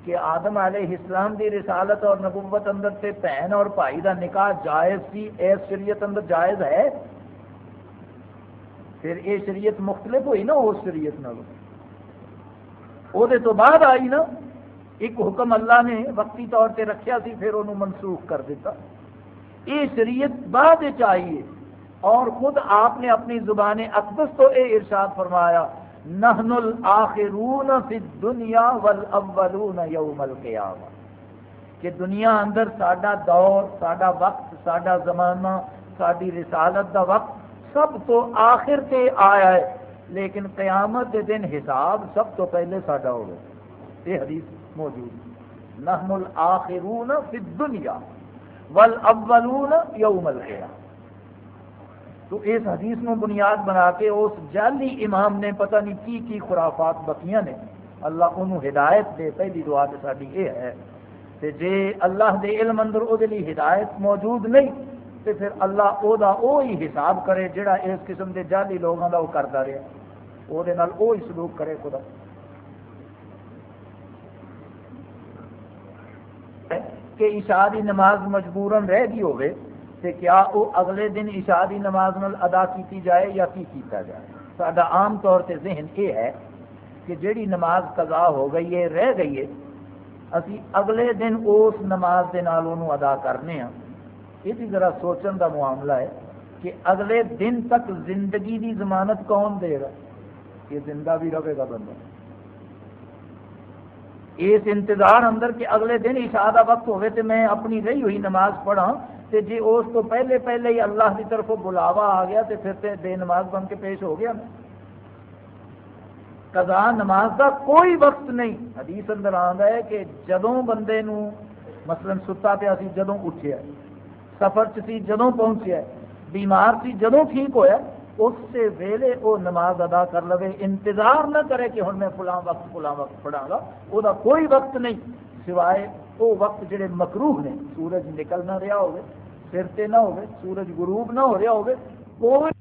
کہ آدم علیہ اسلام دی رسالت اور نبوت اندر سے بہن اور بھائی دا نکاح جائز سی اس شریعت اندر جائز ہے۔ پھر یہ شریعت مختلف ہوئی نا اس شریعت نال وہ تو بعد آئی نا، ایک حکم اللہ نے وقتی طور پہ رکھیا سی، پھر انہوں منسوخ کر دیتا۔ یہ شریعت بعد چاہیے اور خود آپ نے اپنی زبان اقدس تو اے ارشاد فرمایا، نحن الاخرون فی الدنیا والاولون یوم القیامہ۔ کہ دنیا اندر ساڈا دور، ساڈا وقت، ساڈا زمانہ ساری رسالت دا وقت سب تو آخر تے آیا ہے۔ لیکن قیامت کے دن حساب سب تو پہلے ساڈا ہوگا۔ یہ حدیث موجود نحن الاخرون فی الدنیا والاولون یوم القیامہ تو اس حدیث نو بنیاد بنا کے اس جعلی امام نے پتہ نہیں کی کی خرافات بکیاں نے۔ اللہ انہوں ہدایت دے۔ پہلی دعا تو ساری یہ ہے کہ جے اللہ دے علم اندر او دے لی ہدایت موجود نہیں، تو پھر اللہ او دا او ہی حساب کرے جڑا اس قسم دے جعلی لوگوں دا وہ کرتا رہے او ہی سلوک کرے خدا کہ عشاء دی نماز مجبورن رہ گئی ہوئے تے کیا وہ اگلے دن عشاء دی نماز نال ادا کیتی جائے یا کی کیتا جائے ساڈا عام طور تے ذہن یہ ہے کہ جیڑی نماز قضا ہو گئی ہے رہ گئی ہے اسی اگلے دن اس نماز دے نال انہوں ادا کرنے ہاں یہ ذرا سوچن دا معاملہ ہے کہ اگلے دن تک زندگی دی ضمانت کون دے گا کہ زندہ بھی رہے گا بندہ۔ اس انتظار اندر کہ اگلے دن عشاء دا وقت ہوئے تو میں اپنی رہی ہوئی نماز پڑھا تے جی اس کو پہلے پہلے ہی اللہ کی طرف بلاوا آ گیا تو پھر تے بے نماز بن کے پیش ہو گیا۔ قضا نماز کا کوئی وقت نہیں۔ حدیث اندر آتا ہے کہ جدوں بندے نو مثلا ستا پیا سی، جدوں اٹھیا سفر چ سی، جدوں پہنچیا بیمار سی، جدوں ٹھیک ہویا اس سے ویلے وہ نماز ادا کر لے انتظار نہ کرے کہ ہوں میں فلاں وقت فلاں وقت پڑھا گا۔ وہ کوئی وقت نہیں، سوائے وہ وقت جڑے مکروح نے۔ سورج نکل نہ رہا ہوگے سر تے نہ ہوگے، سورج غروب نہ ہو رہا ہوگی کوئی